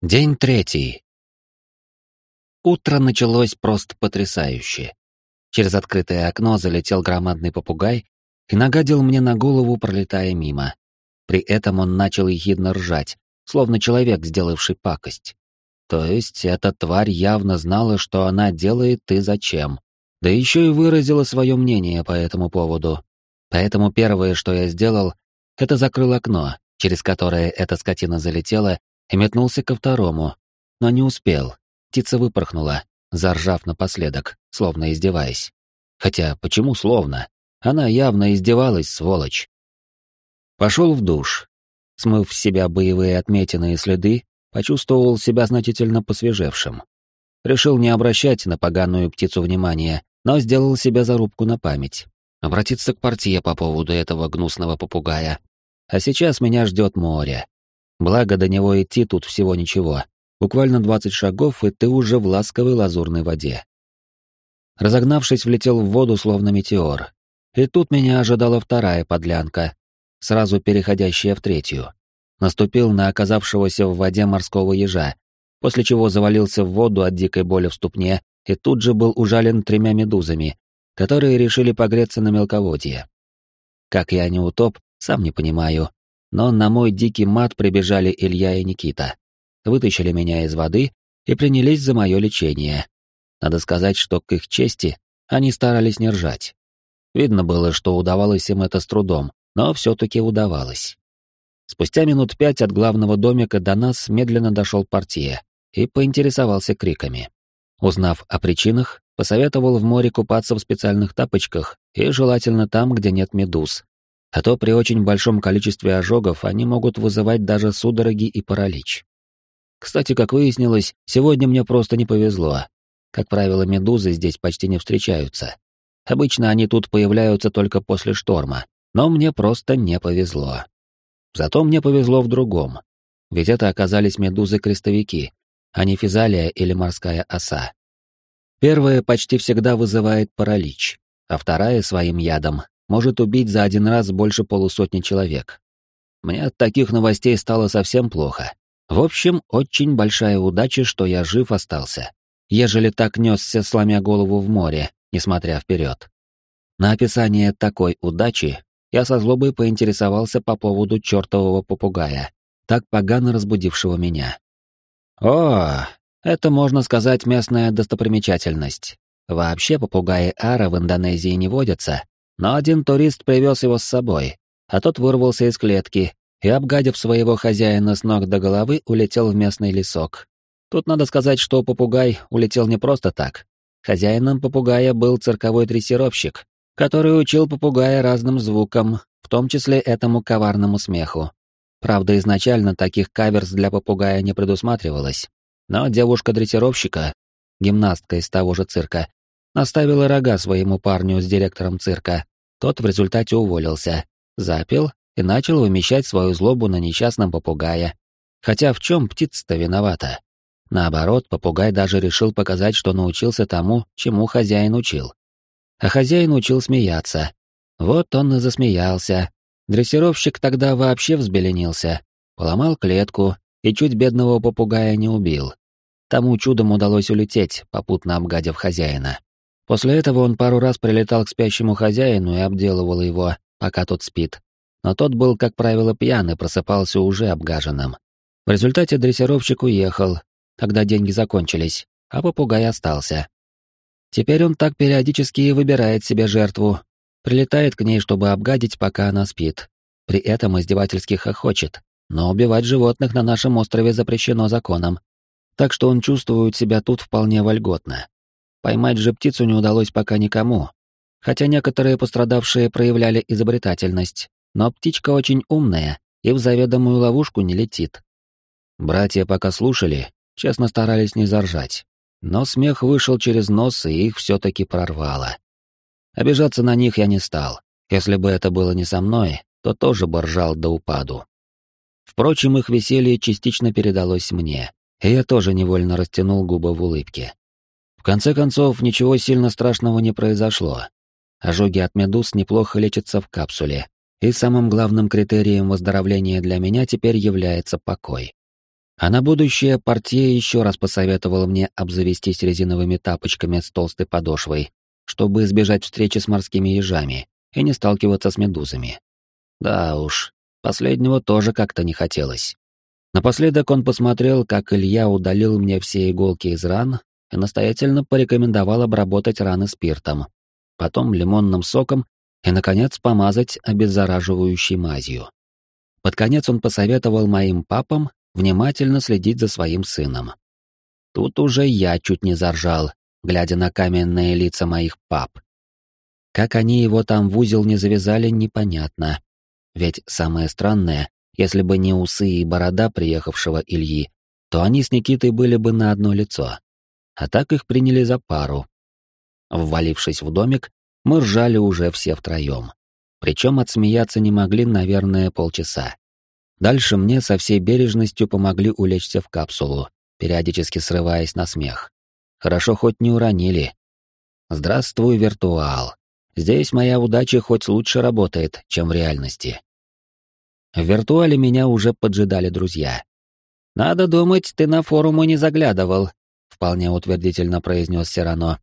День третий. Утро началось просто потрясающе. Через открытое окно залетел громадный попугай и нагадил мне на голову, пролетая мимо. При этом он начал ехидно ржать, словно человек, сделавший пакость. То есть эта тварь явно знала, что она делает и зачем. Да еще и выразила свое мнение по этому поводу. Поэтому первое, что я сделал, это закрыл окно, через которое эта скотина залетела, и метнулся ко второму, но не успел. Птица выпорхнула, заржав напоследок, словно издеваясь. Хотя, почему словно? Она явно издевалась, сволочь. Пошел в душ. Смыв с себя боевые отметины и следы, почувствовал себя значительно посвежевшим. Решил не обращать на поганую птицу внимания, но сделал себе зарубку на память. Обратиться к партии по поводу этого гнусного попугая. А сейчас меня ждет море. Благо, до него идти тут всего ничего. Буквально 20 шагов, и ты уже в ласковой лазурной воде. Разогнавшись, влетел в воду, словно метеор. И тут меня ожидала вторая подлянка, сразу переходящая в третью. Наступил на оказавшегося в воде морского ежа, после чего завалился в воду от дикой боли в ступне и тут же был ужален тремя медузами, которые решили погреться на мелководье. Как я не утоп, сам не понимаю, но на мой дикий мат прибежали Илья и Никита. Вытащили меня из воды и принялись за мое лечение. Надо сказать, что к их чести они старались не ржать. Видно было, что удавалось им это с трудом, но все-таки удавалось. Спустя минут пять от главного домика до нас медленно дошел партия и поинтересовался криками. Узнав о причинах, посоветовал в море купаться в специальных тапочках и желательно там, где нет медуз, а то при очень большом количестве ожогов они могут вызывать даже судороги и паралич. Кстати, как выяснилось, сегодня мне просто не повезло. Как правило, медузы здесь почти не встречаются. Обычно они тут появляются только после шторма, но мне просто не повезло. Зато мне повезло в другом. Ведь это оказались медузы-крестовики, а не физалия или морская оса. Первая почти всегда вызывает паралич, а вторая своим ядом может убить за один раз больше полусотни человек. Мне от таких новостей стало совсем плохо. В общем, очень большая удача, что я жив остался, ежели так несся, сломя голову в море, несмотря вперед. На описание такой удачи я со злобой поинтересовался по поводу чертового попугая, так погано разбудившего меня. О, это, можно сказать, местная достопримечательность. Вообще попугаи ара в Индонезии не водятся, но один турист привез его с собой, а тот вырвался из клетки и, обгадив своего хозяина с ног до головы, улетел в местный лесок. Тут надо сказать, что попугай улетел не просто так. Хозяином попугая был цирковой дрессировщик, который учил попугая разным звукам, в том числе этому коварному смеху. Правда, изначально таких каверс для попугая не предусматривалось, но девушка-дрессировщика, гимнастка из того же цирка, наставила рога своему парню с директором цирка. Тот в результате уволился, запил и начал вымещать свою злобу на несчастном попугае. Хотя в чем птица-то виновата? Наоборот, попугай даже решил показать, что научился тому, чему хозяин учил. А хозяин учил смеяться. Вот он и засмеялся. Дрессировщик тогда вообще взбеленился, поломал клетку и чуть бедного попугая не убил. Тому чудом удалось улететь, попутно обгадив хозяина. После этого он пару раз прилетал к спящему хозяину и обделывал его, пока тот спит. Но тот был, как правило, пьян и просыпался уже обгаженным. В результате дрессировщик уехал, когда деньги закончились, а попугай остался. Теперь он так периодически и выбирает себе жертву, прилетает к ней, чтобы обгадить, пока она спит. При этом издевательски хохочет, но убивать животных на нашем острове запрещено законом. Так что он чувствует себя тут вполне вольготно. Поймать же птицу не удалось пока никому, хотя некоторые пострадавшие проявляли изобретательность, но птичка очень умная и в заведомую ловушку не летит. Братья пока слушали, честно старались не заржать, но смех вышел через нос и их все-таки прорвало. Обижаться на них я не стал. Если бы это было не со мной, то тоже бы ржал до упаду. Впрочем, их веселье частично передалось мне, и я тоже невольно растянул губы в улыбке. В конце концов, ничего сильно страшного не произошло. Ожоги от медуз неплохо лечатся в капсуле, и самым главным критерием выздоровления для меня теперь является покой. А на будущее портье еще раз посоветовал мне обзавестись резиновыми тапочками с толстой подошвой, чтобы избежать встречи с морскими ежами и не сталкиваться с медузами. Да уж, последнего тоже как-то не хотелось. Напоследок он посмотрел, как Илья удалил мне все иголки из ран и настоятельно порекомендовал обработать раны спиртом, потом лимонным соком и, наконец, помазать обеззараживающей мазью. Под конец он посоветовал моим папам внимательно следить за своим сыном. Тут уже я чуть не заржал, глядя на каменные лица моих пап. Как они его там в узел не завязали, непонятно. Ведь самое странное, если бы не усы и борода приехавшего Ильи, то они с Никитой были бы на одно лицо. А так их приняли за пару. Ввалившись в домик, мы ржали уже все втроем. Причем отсмеяться не могли, наверное, полчаса. Дальше мне со всей бережностью помогли улечься в капсулу, периодически срываясь на смех. Хорошо хоть не уронили. Здравствуй, виртуал. Здесь моя удача хоть лучше работает, чем в реальности. В виртуале меня уже поджидали друзья. «Надо думать, ты на форуму не заглядывал», — вполне утвердительно произнес Сирано.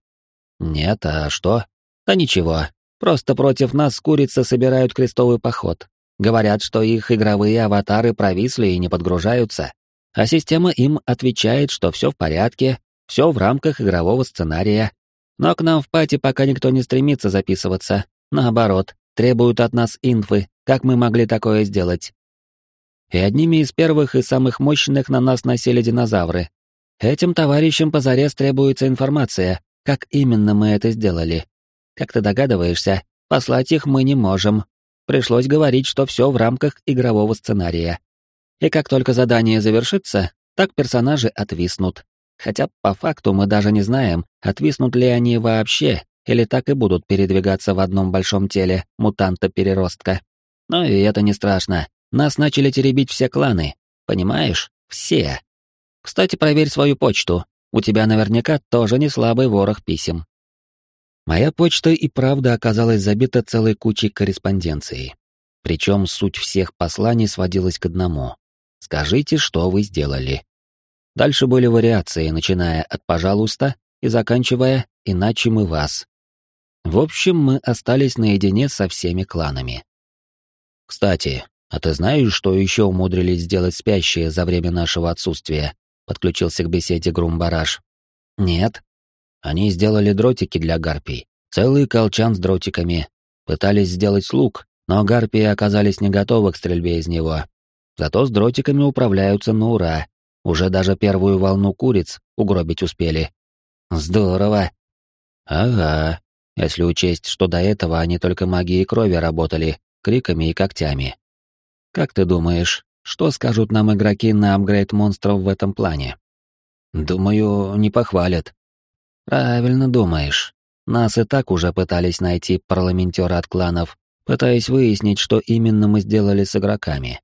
«Нет, а что?» «Да ничего, просто против нас курицы собирают крестовый поход. Говорят, что их игровые аватары провисли и не подгружаются, а система им отвечает, что все в порядке, все в рамках игрового сценария. Но к нам в пати пока никто не стремится записываться. Наоборот, требуют от нас инфы, как мы могли такое сделать. И одними из первых и самых мощных на нас носили динозавры. Этим товарищам позарез требуется информация, как именно мы это сделали. Как ты догадываешься, послать их мы не можем, пришлось говорить, что все в рамках игрового сценария. И как только задание завершится, так персонажи отвиснут. Хотя по факту мы даже не знаем, отвиснут ли они вообще, или так и будут передвигаться в одном большом теле мутанта-переростка. Но и это не страшно. Нас начали теребить все кланы. Понимаешь? Все. Кстати, проверь свою почту. У тебя наверняка тоже не слабый ворох писем. Моя почта и правда оказалась забита целой кучей корреспонденции. Причем суть всех посланий сводилась к одному. «Скажите, что вы сделали». Дальше были вариации, начиная от «пожалуйста» и заканчивая «иначе мы вас». В общем, мы остались наедине со всеми кланами. «Кстати, а ты знаешь, что еще умудрились сделать спящие за время нашего отсутствия?» — подключился к беседе Грумбараш. «Нет», они сделали дротики для гарпий, целый колчан с дротиками. Пытались сделать лук, но гарпии оказались не готовы к стрельбе из него. Зато с дротиками управляются на ура. Уже даже первую волну куриц угробить успели. Здорово. Ага, если учесть, что до этого они только магией крови работали, криками и когтями. Как ты думаешь, что скажут нам игроки на апгрейд монстров в этом плане? Думаю, не похвалят. Правильно думаешь. Нас и так уже пытались найти парламентеры от кланов, пытаясь выяснить, что именно мы сделали с игроками.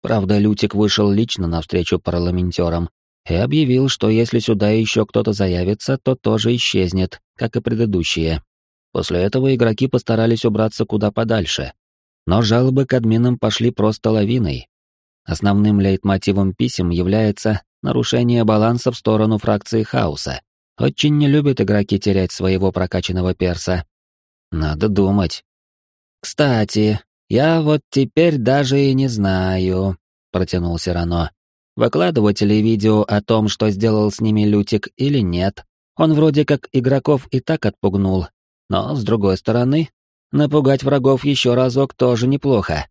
Правда, Лютик вышел лично навстречу парламентерам и объявил, что если сюда еще кто-то заявится, то тоже исчезнет, как и предыдущие. После этого игроки постарались убраться куда подальше. Но жалобы к админам пошли просто лавиной. Основным лейтмотивом писем является нарушение баланса в сторону фракции хаоса, очень не любят игроки терять своего прокачанного перса. Надо думать. Кстати, я вот теперь даже и не знаю, протянул Сирано. Выкладывать ли видео о том, что сделал с ними Лютик или нет. Он вроде как игроков и так отпугнул. Но, с другой стороны, напугать врагов еще разок тоже неплохо.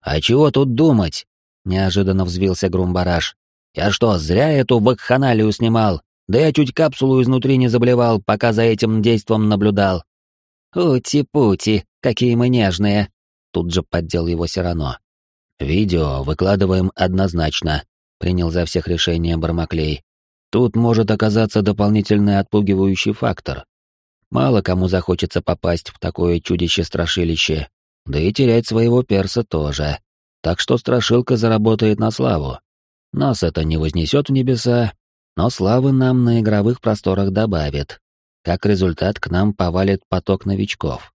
«А чего тут думать?» — неожиданно взвился Грумбараш. «Я что, зря эту вакханалию снимал? Да я чуть капсулу изнутри не заблевал, пока за этим действом наблюдал. «Ути-пути, какие мы нежные!» Тут же поддел его Сирано. «Видео выкладываем однозначно», — принял за всех решение Бармаклей. «Тут может оказаться дополнительный отпугивающий фактор. Мало кому захочется попасть в такое чудище-страшилище, да и терять своего перса тоже. Так что страшилка заработает на славу. Нас это не вознесет в небеса, но славы нам на игровых просторах добавит. Как результат, к нам повалит поток новичков.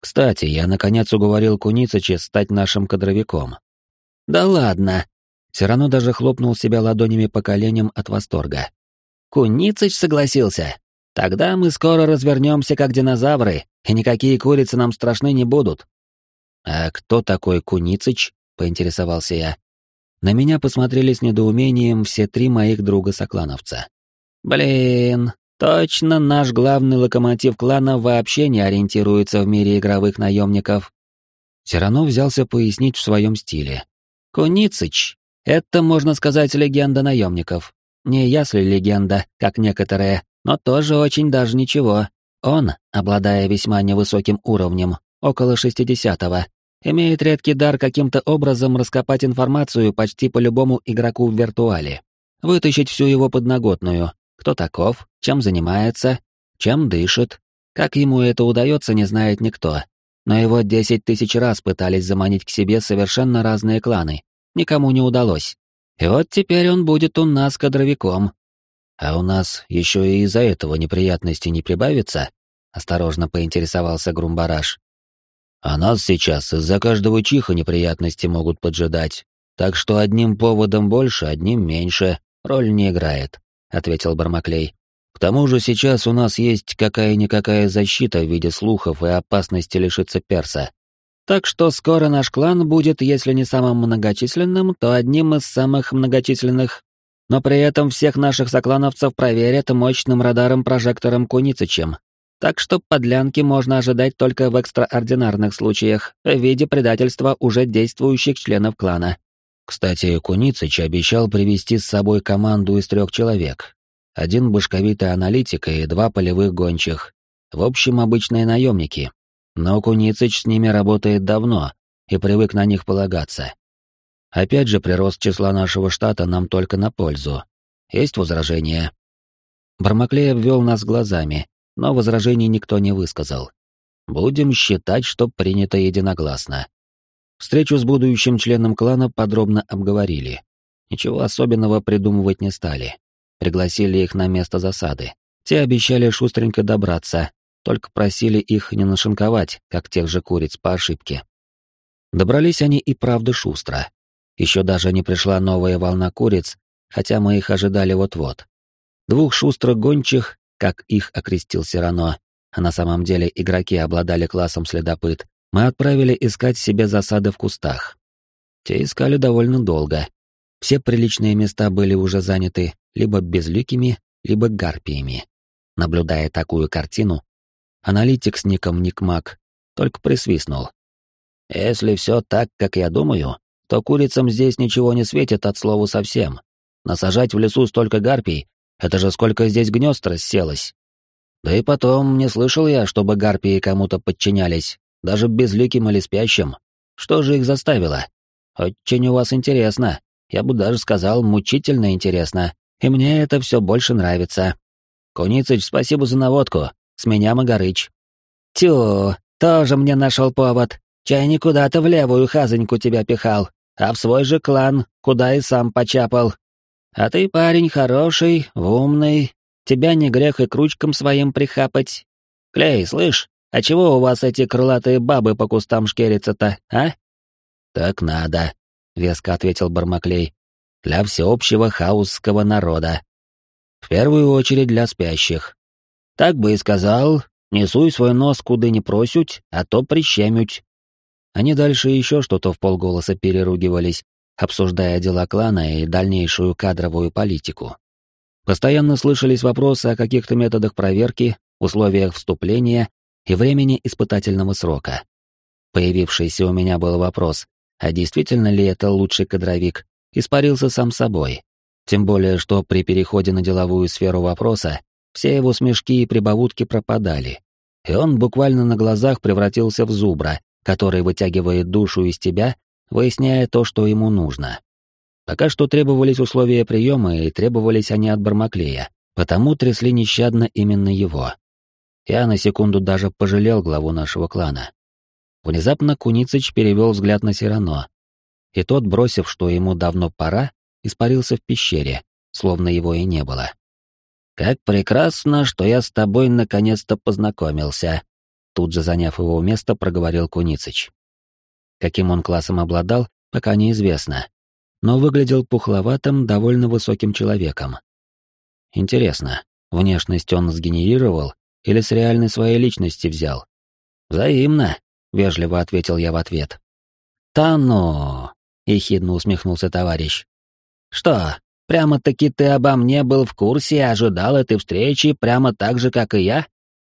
Кстати, я наконец уговорил Куницыча стать нашим кадровиком. «Да ладно!» Сирано даже хлопнул себя ладонями по коленям от восторга. «Куницыч согласился! Тогда мы скоро развернемся как динозавры, и никакие курицы нам страшны не будут!» «А кто такой Куницыч?» — поинтересовался я. На меня посмотрели с недоумением все три моих друга-соклановца. «Блин, точно наш главный локомотив клана вообще не ориентируется в мире игровых наемников». Сирано взялся пояснить в своем стиле. «Куницыч — это, можно сказать, легенда наемников. Не ясли легенда, как некоторые, но тоже очень даже ничего. Он, обладая весьма невысоким уровнем, около 60-го, имеет редкий дар каким-то образом раскопать информацию почти по любому игроку в виртуале. Вытащить всю его подноготную, кто таков, чем занимается, чем дышит. Как ему это удается, не знает никто. Но его десять тысяч раз пытались заманить к себе совершенно разные кланы. Никому не удалось. И вот теперь он будет у нас кадровиком. А у нас еще и из-за этого неприятности не прибавится? Осторожно поинтересовался Грумбараш. А нас сейчас из-за каждого чиха неприятности могут поджидать. Так что одним поводом больше, одним меньше, роль не играет, ответил Бармаклей. К тому же сейчас у нас есть какая-никакая защита в виде слухов и опасности лишиться перса. Так что скоро наш клан будет, если не самым многочисленным, то одним из самых многочисленных. Но при этом всех наших соклановцев проверят мощным радаром-прожектором Куницычем, так что подлянки можно ожидать только в экстраординарных случаях, в виде предательства уже действующих членов клана. Кстати, Куницыч обещал привести с собой команду из трех человек. Один башковитый аналитик и два полевых гончих. В общем, обычные наемники. Но Куницыч с ними работает давно и привык на них полагаться. Опять же, прирост числа нашего штата нам только на пользу. Есть возражения? Бармаклей обвел нас глазами, но возражений никто не высказал. Будем считать, что принято единогласно. Встречу с будущим членом клана подробно обговорили. Ничего особенного придумывать не стали. Пригласили их на место засады. Те обещали шустренько добраться, только просили их не нашинковать, как тех же куриц по ошибке. Добрались они и правда шустро. Еще даже не пришла новая волна куриц, хотя мы их ожидали вот-вот. Двух шустрых гончих как их окрестил Сирано, а на самом деле игроки обладали классом следопыт, мы отправили искать себе засады в кустах. Те искали довольно долго. Все приличные места были уже заняты либо безликими, либо гарпиями. Наблюдая такую картину, аналитик с ником Никмак только присвистнул. «Если все так, как я думаю, то курицам здесь ничего не светит от слова совсем. Насажать в лесу столько гарпий это же сколько здесь гнезд расселось. Да и потом, не слышал я, чтобы гарпии кому-то подчинялись, даже безликим или спящим. Что же их заставило? Очень у вас интересно. Я бы даже сказал, мучительно интересно. И мне это все больше нравится. Куницыч, спасибо за наводку. С меня Магарыч. Тю, тоже мне нашел повод. Чай не куда-то в левую хазоньку тебя пихал, а в свой же клан, куда и сам почапал. А ты парень хороший, умный, тебя не грех и к ручкам своим прихапать. Клей, слышь, а чего у вас эти крылатые бабы по кустам шкерятся-то, а? Так надо, веско ответил Бармаклей. Для всеобщего хаусского народа. В первую очередь для спящих. Так бы и сказал, не суй свой нос куда не просють, а то прищемють. Они дальше еще что-то в полголоса переругивались, обсуждая дела клана и дальнейшую кадровую политику. Постоянно слышались вопросы о каких-то методах проверки, условиях вступления и времени испытательного срока. Появившийся у меня был вопрос, а действительно ли это лучший кадровик, испарился сам собой. Тем более, что при переходе на деловую сферу вопроса все его смешки и прибаутки пропадали. И он буквально на глазах превратился в зубра, который вытягивает душу из тебя выясняя то, что ему нужно. Пока что требовались условия приема, и требовались они от Бармаклея, потому трясли нещадно именно его. Я на секунду даже пожалел главу нашего клана. Внезапно Куницыч перевел взгляд на Сирано, и тот, бросив, что ему давно пора, испарился в пещере, словно его и не было. «Как прекрасно, что я с тобой наконец-то познакомился», тут же заняв его место, проговорил Куницыч. Каким он классом обладал, пока неизвестно. но выглядел пухловатым, довольно высоким человеком. Интересно, внешность он сгенерировал или с реальной своей личности взял? Взаимно, вежливо ответил я в ответ. Та ну, ехидно усмехнулся товарищ. Что, прямо-таки ты обо мне был в курсе и ожидал этой встречи прямо так же, как и я?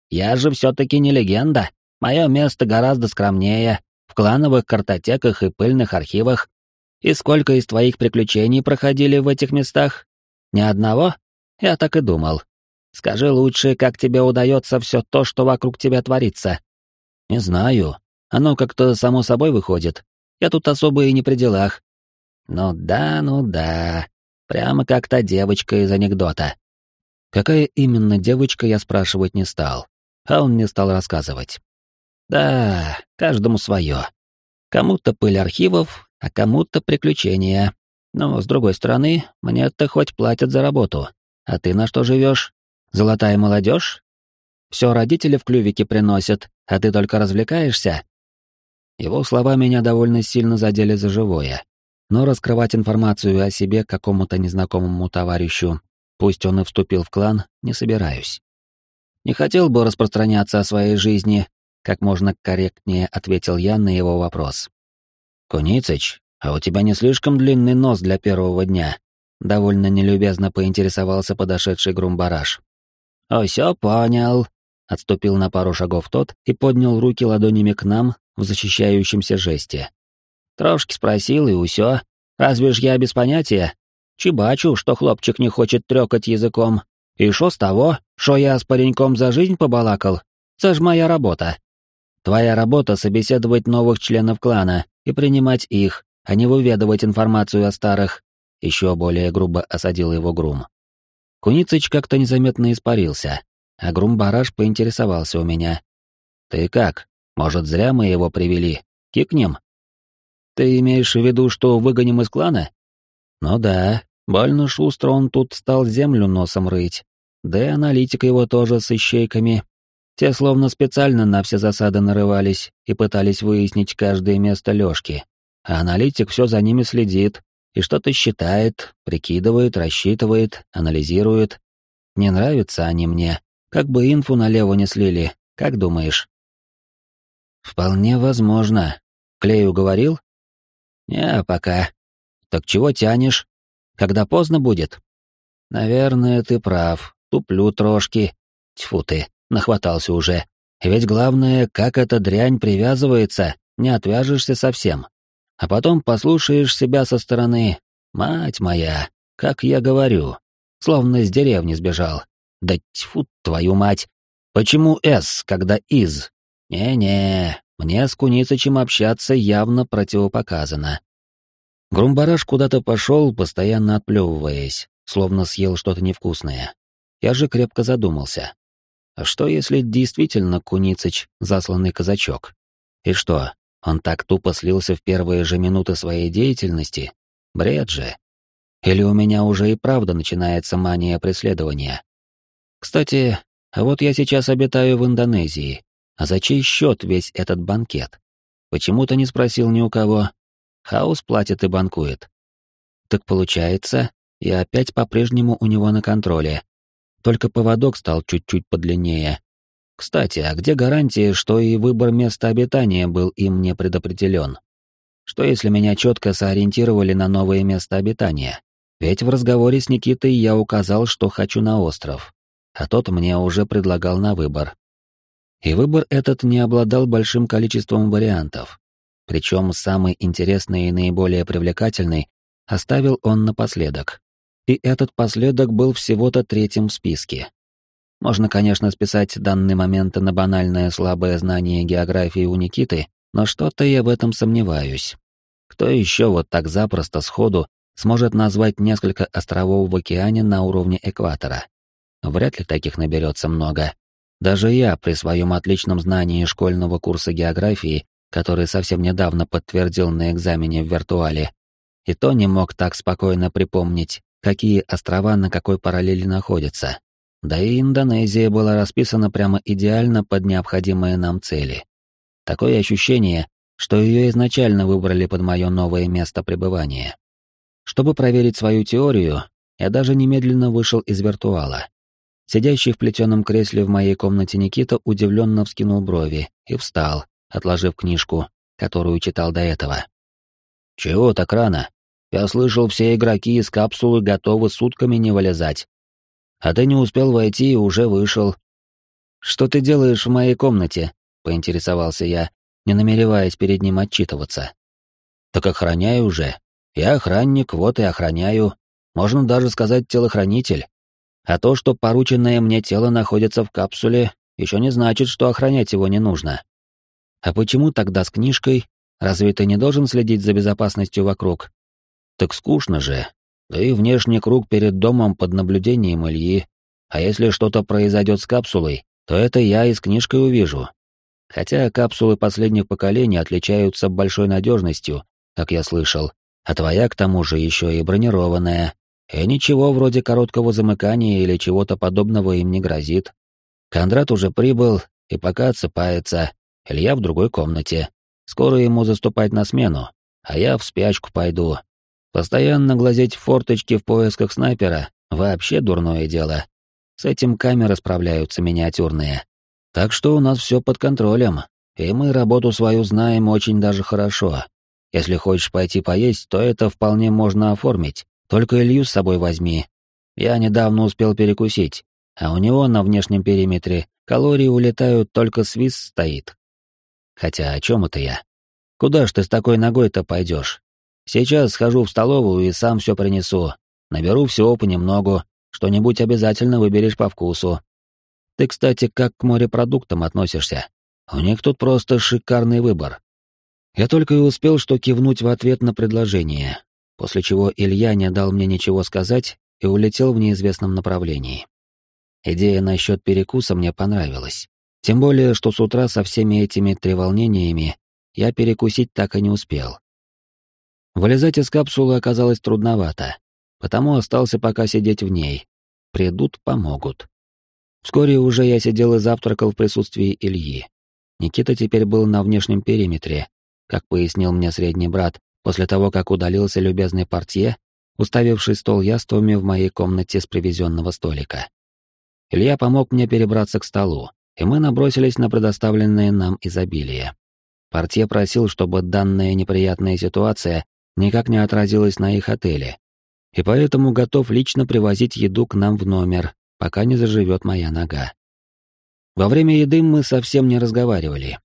Я же все-таки не легенда. Мое место гораздо скромнее, в клановых картотеках и пыльных архивах. И сколько из твоих приключений проходили в этих местах? Ни одного? Я так и думал. Скажи лучше, как тебе удается все то, что вокруг тебя творится. Не знаю. Оно как-то само собой выходит. Я тут особо и не при делах. Ну да, ну да. Прямо как та девочка из анекдота. Какая именно девочка, я спрашивать не стал. А он мне стал рассказывать. Да, каждому свое. Кому-то пыль архивов, а кому-то приключения. Но, с другой стороны, мне-то хоть платят за работу. А ты на что живешь? Золотая молодежь? Все родители в клювике приносят, а ты только развлекаешься? Его слова меня довольно сильно задели за живое. Но раскрывать информацию о себе какому-то незнакомому товарищу, пусть он и вступил в клан, не собираюсь. Не хотел бы распространяться о своей жизни, как можно корректнее ответил я на его вопрос. «Куницыч, а у тебя не слишком длинный нос для первого дня?» Довольно нелюбезно поинтересовался подошедший грумбараш. «О, понял», — отступил на пару шагов тот и поднял руки ладонями к нам в защищающемся жесте. «Трошки спросил, и усё. Разве ж я без понятия? Чебачу, что хлопчик не хочет трёкать языком. И шо с того, шо я с пареньком за жизнь побалакал? Це ж моя работа. Твоя работа — собеседовать новых членов клана и принимать их, а не выведывать информацию о старых. Еще более грубо осадил его Грум. Куницыч как-то незаметно испарился, а Грум-бараш поинтересовался у меня. «Ты как? Может, зря мы его привели? Кикнем?» «Ты имеешь в виду, что выгоним из клана?» «Ну да, больно шустро он тут стал землю носом рыть. Да и аналитик его тоже с ищейками, те словно специально на все засады нарывались и пытались выяснить каждое место Лёшки. А аналитик все за ними следит и что-то считает, прикидывает, рассчитывает, анализирует. Не нравятся они мне, как бы инфу налево не слили, как думаешь? Вполне возможно. Клею говорил? Не, пока. Так чего тянешь? Когда поздно будет? Наверное, ты прав. Туплю трошки. Тьфу ты нахватался уже. Ведь главное, как эта дрянь привязывается, не отвяжешься совсем. А потом послушаешь себя со стороны. Мать моя, как я говорю, словно из деревни сбежал. Да тьфу, твою мать. Почему «С», когда «из»? Не-не, мне с Куницычем общаться явно противопоказано. Грумбараш куда-то пошел, постоянно отплевываясь, словно съел что-то невкусное. Я же крепко задумался. А что, если действительно Куницыч — засланный казачок? И что, он так тупо слился в первые же минуты своей деятельности? Бред же. Или у меня уже и правда начинается мания преследования? Кстати, а вот я сейчас обитаю в Индонезии. А за чей счет весь этот банкет? Почему-то не спросил ни у кого. Хаус платит и банкует. Так получается, я опять по-прежнему у него на контроле, только поводок стал чуть-чуть подлиннее. Кстати, а где гарантия, что и выбор места обитания был им не предопределен? Что если меня четко сориентировали на новое место обитания? Ведь в разговоре с Никитой я указал, что хочу на остров, а тот мне уже предлагал на выбор. И выбор этот не обладал большим количеством вариантов. Причем самый интересный и наиболее привлекательный оставил он напоследок и этот последок был всего-то третьим в списке. Можно, конечно, списать данный момент на банальное слабое знание географии у Никиты, но что-то я в этом сомневаюсь. Кто еще вот так запросто сходу сможет назвать несколько островов в океане на уровне экватора? Вряд ли таких наберется много. Даже я, при своем отличном знании школьного курса географии, который совсем недавно подтвердил на экзамене в виртуале, и то не мог так спокойно припомнить, какие острова на какой параллели находятся. Да и Индонезия была расписана прямо идеально под необходимые нам цели. Такое ощущение, что ее изначально выбрали под мое новое место пребывания. Чтобы проверить свою теорию, я даже немедленно вышел из виртуала. Сидящий в плетеном кресле в моей комнате Никита удивленно вскинул брови и встал, отложив книжку, которую читал до этого. «Чего так рано? Я слышал, все игроки из капсулы готовы сутками не вылезать. А ты не успел войти и уже вышел». «Что ты делаешь в моей комнате?» — поинтересовался я, не намереваясь перед ним отчитываться. «Так охраняю уже. Я охранник, вот и охраняю. Можно даже сказать телохранитель. А то, что порученное мне тело находится в капсуле, еще не значит, что охранять его не нужно. А почему тогда с книжкой? Разве ты не должен следить за безопасностью вокруг? Так скучно же. Да и внешний круг перед домом под наблюдением Ильи. А если что-то произойдет с капсулой, то это я и с книжкой увижу. Хотя капсулы последних поколений отличаются большой надежностью, как я слышал, а твоя к тому же еще и бронированная, и ничего вроде короткого замыкания или чего-то подобного им не грозит. Кондрат уже прибыл, и пока отсыпается, Илья в другой комнате. Скоро ему заступать на смену, а я в спячку пойду. Постоянно глазеть в форточки в поисках снайпера — вообще дурное дело. С этим камеры справляются миниатюрные. Так что у нас все под контролем, и мы работу свою знаем очень даже хорошо. Если хочешь пойти поесть, то это вполне можно оформить. Только Илью с собой возьми. Я недавно успел перекусить, а у него на внешнем периметре калории улетают, только свист стоит. Хотя о чем это я? Куда ж ты с такой ногой-то пойдешь? Сейчас схожу в столовую и сам все принесу. Наберу всего понемногу, что-нибудь обязательно выберешь по вкусу. Ты, кстати, как к морепродуктам относишься? У них тут просто шикарный выбор. Я только и успел что кивнуть в ответ на предложение, после чего Илья не дал мне ничего сказать и улетел в неизвестном направлении. Идея насчет перекуса мне понравилась. Тем более, что с утра со всеми этими треволнениями я перекусить так и не успел. Вылезать из капсулы оказалось трудновато, потому остался пока сидеть в ней. Придут, помогут. Вскоре уже я сидел и завтракал в присутствии Ильи. Никита теперь был на внешнем периметре, как пояснил мне средний брат, После того, как удалился любезный портье, уставивший стол яствами в моей комнате с привезенного столика. Илья помог мне перебраться к столу, и мы набросились на предоставленное нам изобилие. Портье просил, чтобы данная неприятная ситуация никак не отразилась на их отеле, и поэтому готов лично привозить еду к нам в номер, пока не заживет моя нога. Во время еды мы совсем не разговаривали.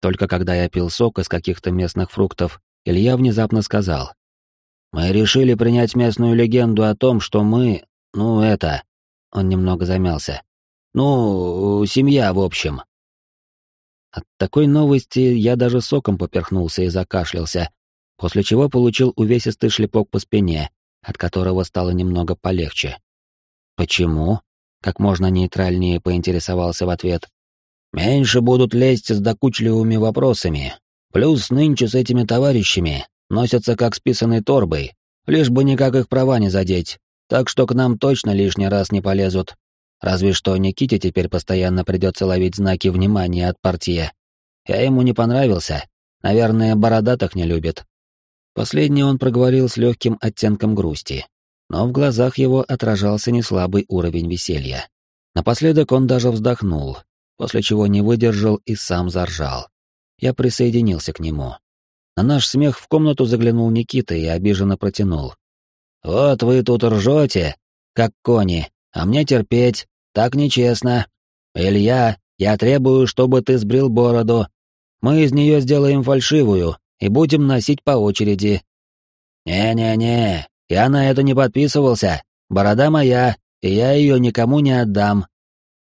Только когда я пил сок из каких-то местных фруктов Илья внезапно сказал. «Мы решили принять местную легенду о том, что мы... Ну, это...» Он немного замялся. «Ну, семья, в общем». От такой новости я даже соком поперхнулся и закашлялся, после чего получил увесистый шлепок по спине, от которого стало немного полегче. «Почему?» — как можно нейтральнее поинтересовался в ответ. «Меньше будут лезть с докучливыми вопросами, Плюс нынче с этими товарищами носятся как с писаной торбой, лишь бы никак их права не задеть, так что к нам точно лишний раз не полезут. Разве что Никите теперь постоянно придется ловить знаки внимания от партии. Я ему не понравился, наверное, бородатых не любит. Последний он проговорил с легким оттенком грусти, но в глазах его отражался неслабый уровень веселья. Напоследок он даже вздохнул, после чего не выдержал и сам заржал я присоединился к нему. На наш смех в комнату заглянул Никита и обиженно протянул. «Вот вы тут ржете, как кони, а мне терпеть, так нечестно. Илья, я требую, чтобы ты сбрил бороду. Мы из нее сделаем фальшивую и будем носить по очереди». «Не-не-не, я на это не подписывался. Борода моя, и я ее никому не отдам».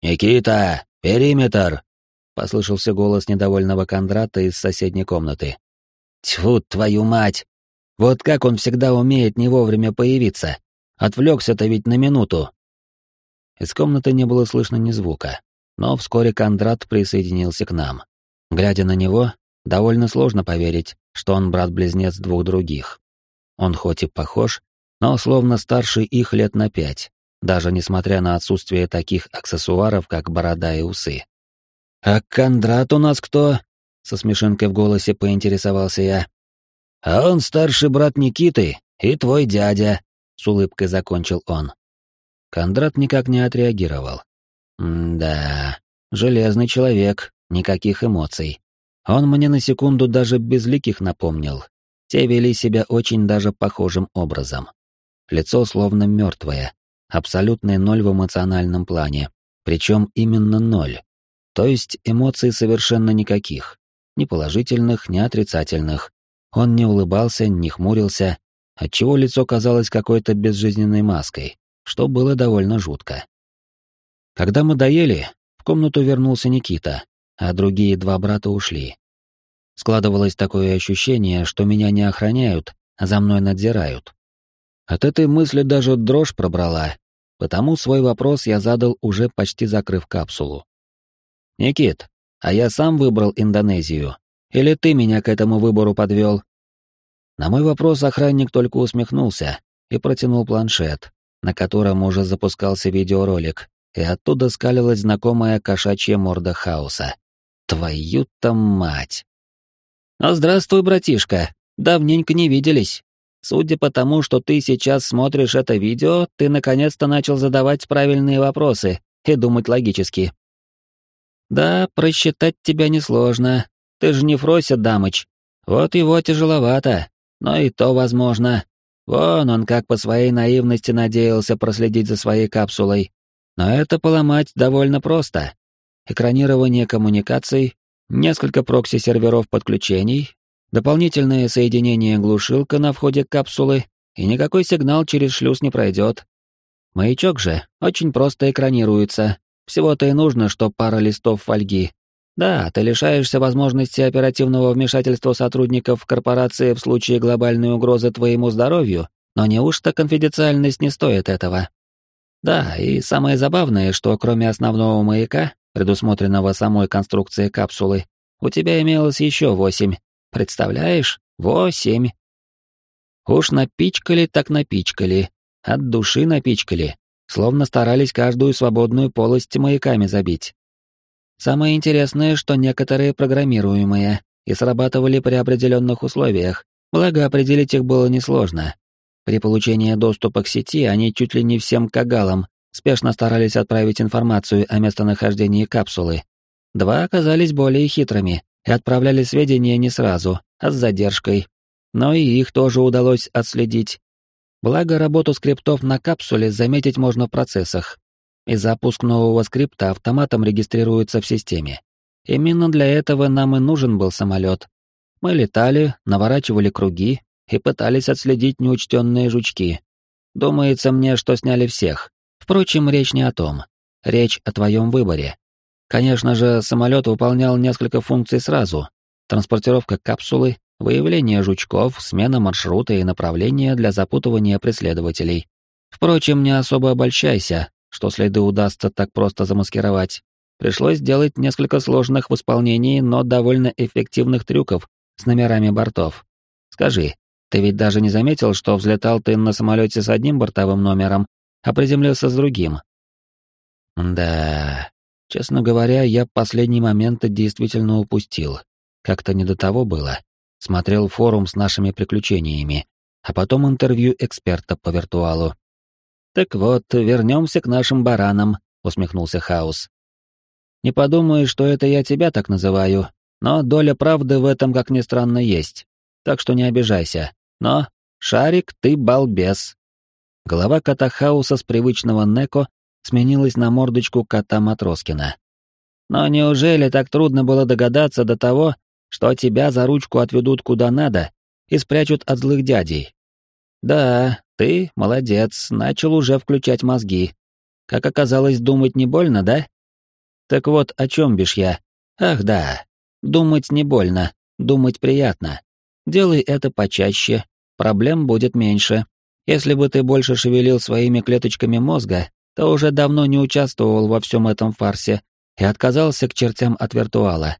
«Никита, периметр!» — послышался голос недовольного Кондрата из соседней комнаты. «Тьфу, твою мать! Вот как он всегда умеет не вовремя появиться! Отвлекся-то ведь на минуту!» Из комнаты не было слышно ни звука, но вскоре Кондрат присоединился к нам. Глядя на него, довольно сложно поверить, что он брат-близнец двух других. Он хоть и похож, но словно старше их лет на пять, даже несмотря на отсутствие таких аксессуаров, как борода и усы. «А Кондрат у нас кто?» — со смешинкой в голосе поинтересовался я. «А он старший брат Никиты И твой дядя, с улыбкой закончил он. Кондрат никак не отреагировал. да, железный человек, никаких эмоций. Он мне на секунду даже безликих напомнил. Те вели себя очень даже похожим образом. Лицо словно мертвое, абсолютный ноль в эмоциональном плане, причем именно ноль. То есть эмоций совершенно никаких, ни положительных, ни отрицательных. Он не улыбался, не хмурился, отчего лицо казалось какой-то безжизненной маской, что было довольно жутко. Когда мы доели, в комнату вернулся Никита, а другие два брата ушли. Складывалось такое ощущение, что меня не охраняют, а за мной надзирают. От этой мысли даже дрожь пробрала, потому свой вопрос я задал уже почти закрыв капсулу. «Никит, а я сам выбрал Индонезию? Или ты меня к этому выбору подвел?» На мой вопрос охранник только усмехнулся и протянул планшет, на котором уже запускался видеоролик, и оттуда скалилась знакомая кошачья морда хаоса. Твою-то мать! «Ну, здравствуй, братишка, давненько не виделись. Судя по тому, что ты сейчас смотришь это видео, ты наконец-то начал задавать правильные вопросы и думать логически. Да, просчитать тебя несложно. Ты же не Фрося Дамыч. Вот его тяжеловато, но и то возможно. Вон он как по своей наивности надеялся проследить за своей капсулой. Но это поломать довольно просто. Экранирование коммуникаций, несколько прокси-серверов подключений, дополнительное соединение глушилка на входе капсулы, и никакой сигнал через шлюз не пройдет. Маячок же очень просто экранируется. Всего-то и нужно, что пара листов фольги. Да, ты лишаешься возможности оперативного вмешательства сотрудников корпорации в случае глобальной угрозы твоему здоровью, но неужто конфиденциальность не стоит этого? Да, и самое забавное, что кроме основного маяка, предусмотренного самой конструкцией капсулы, у тебя имелось еще восемь. Представляешь? Восемь. Уж напичкали так напичкали, от души напичкали, словно старались каждую свободную полость маяками забить. Самое интересное, что некоторые программируемые и срабатывали при определенных условиях, благо определить их было несложно. При получении доступа к сети они чуть ли не всем кагалам спешно старались отправить информацию о местонахождении капсулы. Два оказались более хитрыми и отправляли сведения не сразу, а с задержкой. Но и их тоже удалось отследить. Благо, работу скриптов на капсуле заметить можно в процессах. И запуск нового скрипта автоматом регистрируется в системе. Именно для этого нам и нужен был самолет. Мы летали, наворачивали круги и пытались отследить неучтенные жучки. Думается мне, что сняли всех. Впрочем, речь не о том. Речь о твоем выборе. Конечно же, самолет выполнял несколько функций сразу. Транспортировка капсулы, выявление жучков, смена маршрута и направления для запутывания преследователей. Впрочем, не особо обольщайся, что следы удастся так просто замаскировать. Пришлось сделать несколько сложных в исполнении, но довольно эффективных трюков с номерами бортов. Скажи, ты ведь даже не заметил, что взлетал ты на самолете с одним бортовым номером, а приземлился с другим. Да, честно говоря, я последний момент действительно упустил. Как-то не до того было. Смотрел форум с нашими приключениями, а потом интервью эксперта по виртуалу. «Так вот, вернемся к нашим баранам», — усмехнулся Хаус. «Не подумай, что это я тебя так называю, но доля правды в этом, как ни странно, есть. Так что не обижайся. Но, Шарик, ты балбес. Голова кота Хауса с привычного Неко сменилась на мордочку кота Матроскина. «Но неужели так трудно было догадаться до того, что тебя за ручку отведут куда надо и спрячут от злых дядей? Да, ты, молодец, начал уже включать мозги. Как оказалось, думать не больно, да? Так вот, о чем бишь я? Ах да, думать не больно, думать приятно. Делай это почаще, проблем будет меньше. Если бы ты больше шевелил своими клеточками мозга, то уже давно не участвовал во всем этом фарсе и отказался к чертям от виртуала.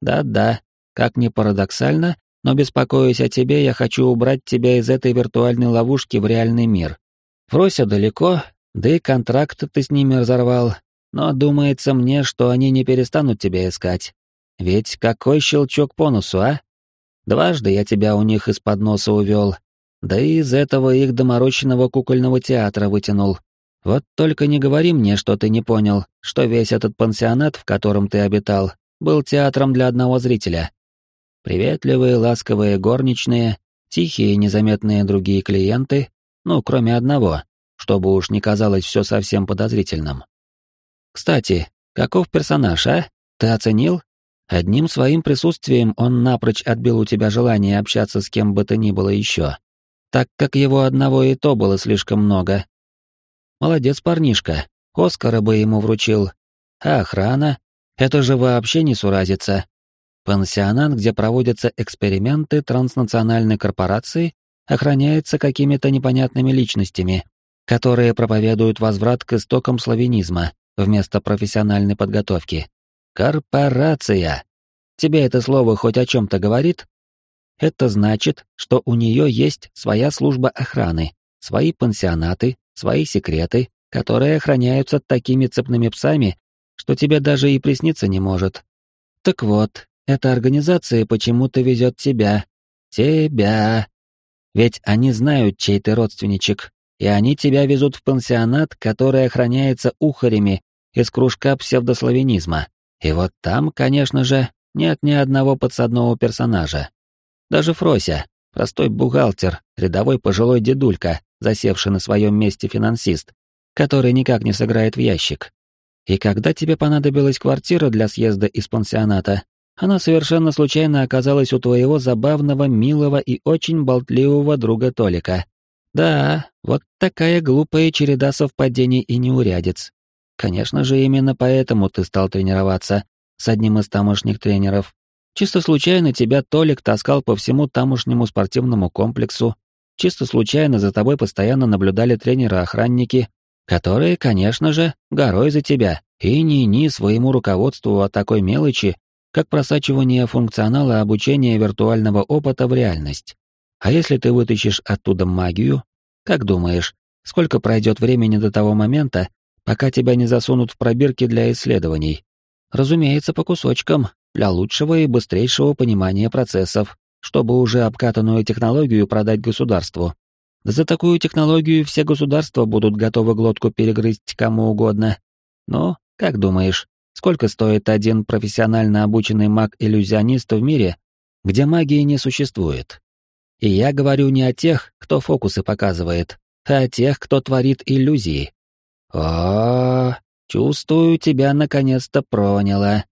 Да-да, как ни парадоксально, но беспокоясь о тебе, я хочу убрать тебя из этой виртуальной ловушки в реальный мир. Фрося далеко, да и контракт ты с ними разорвал, но думается мне, что они не перестанут тебя искать. Ведь какой щелчок по носу, а? Дважды я тебя у них из-под носа увел, Да и из этого их доморощенного кукольного театра вытянул. Вот только не говори мне, что ты не понял, что весь этот пансионат, в котором ты обитал, был театром для одного зрителя. Приветливые, ласковые горничные, тихие, незаметные другие клиенты, ну, кроме одного, чтобы уж не казалось все совсем подозрительным. Кстати, каков персонаж, а? Ты оценил? Одним своим присутствием он напрочь отбил у тебя желание общаться с кем бы то ни было еще, так как его одного и то было слишком много. Молодец парнишка, Оскара бы ему вручил. А охрана? Это же вообще не суразится. Пансионат, где проводятся эксперименты транснациональной корпорации, охраняется какими-то непонятными личностями, которые проповедуют возврат к истокам славянизма вместо профессиональной подготовки. Корпорация. Тебе это слово хоть о чем-то говорит? Это значит, что у нее есть своя служба охраны, свои пансионаты, свои секреты, которые охраняются такими цепными псами, что тебе даже и присниться не может. Так вот, эта организация почему-то везет тебя. Тебя. Ведь они знают, чей ты родственничек, и они тебя везут в пансионат, который охраняется ухарями из кружка псевдославянизма. И вот там, конечно же, нет ни одного подсадного персонажа. Даже Фрося, простой бухгалтер, рядовой пожилой дедулька, засевший на своем месте финансист, который никак не сыграет в ящик. И когда тебе понадобилась квартира для съезда из пансионата, она совершенно случайно оказалась у твоего забавного, милого и очень болтливого друга Толика. Да, вот такая глупая череда совпадений и неурядиц. Конечно же, именно поэтому ты стал тренироваться с одним из тамошних тренеров. Чисто случайно тебя Толик таскал по всему тамошнему спортивному комплексу. Чисто случайно за тобой постоянно наблюдали тренеры-охранники, которые, конечно же, горой за тебя, и ни-ни своему руководству о такой мелочи, как просачивание функционала обучения виртуального опыта в реальность. А если ты вытащишь оттуда магию, как думаешь, сколько пройдет времени до того момента, пока тебя не засунут в пробирки для исследований? Разумеется, по кусочкам, для лучшего и быстрейшего понимания процессов, чтобы уже обкатанную технологию продать государству. Да за такую технологию все государства будут готовы глотку перегрызть кому угодно. Ну, как думаешь, сколько стоит один профессионально обученный маг-иллюзионист в мире, где магии не существует? И я говорю не о тех, кто фокусы показывает, а о тех, кто творит иллюзии. О, чувствую, тебя наконец-то проняло.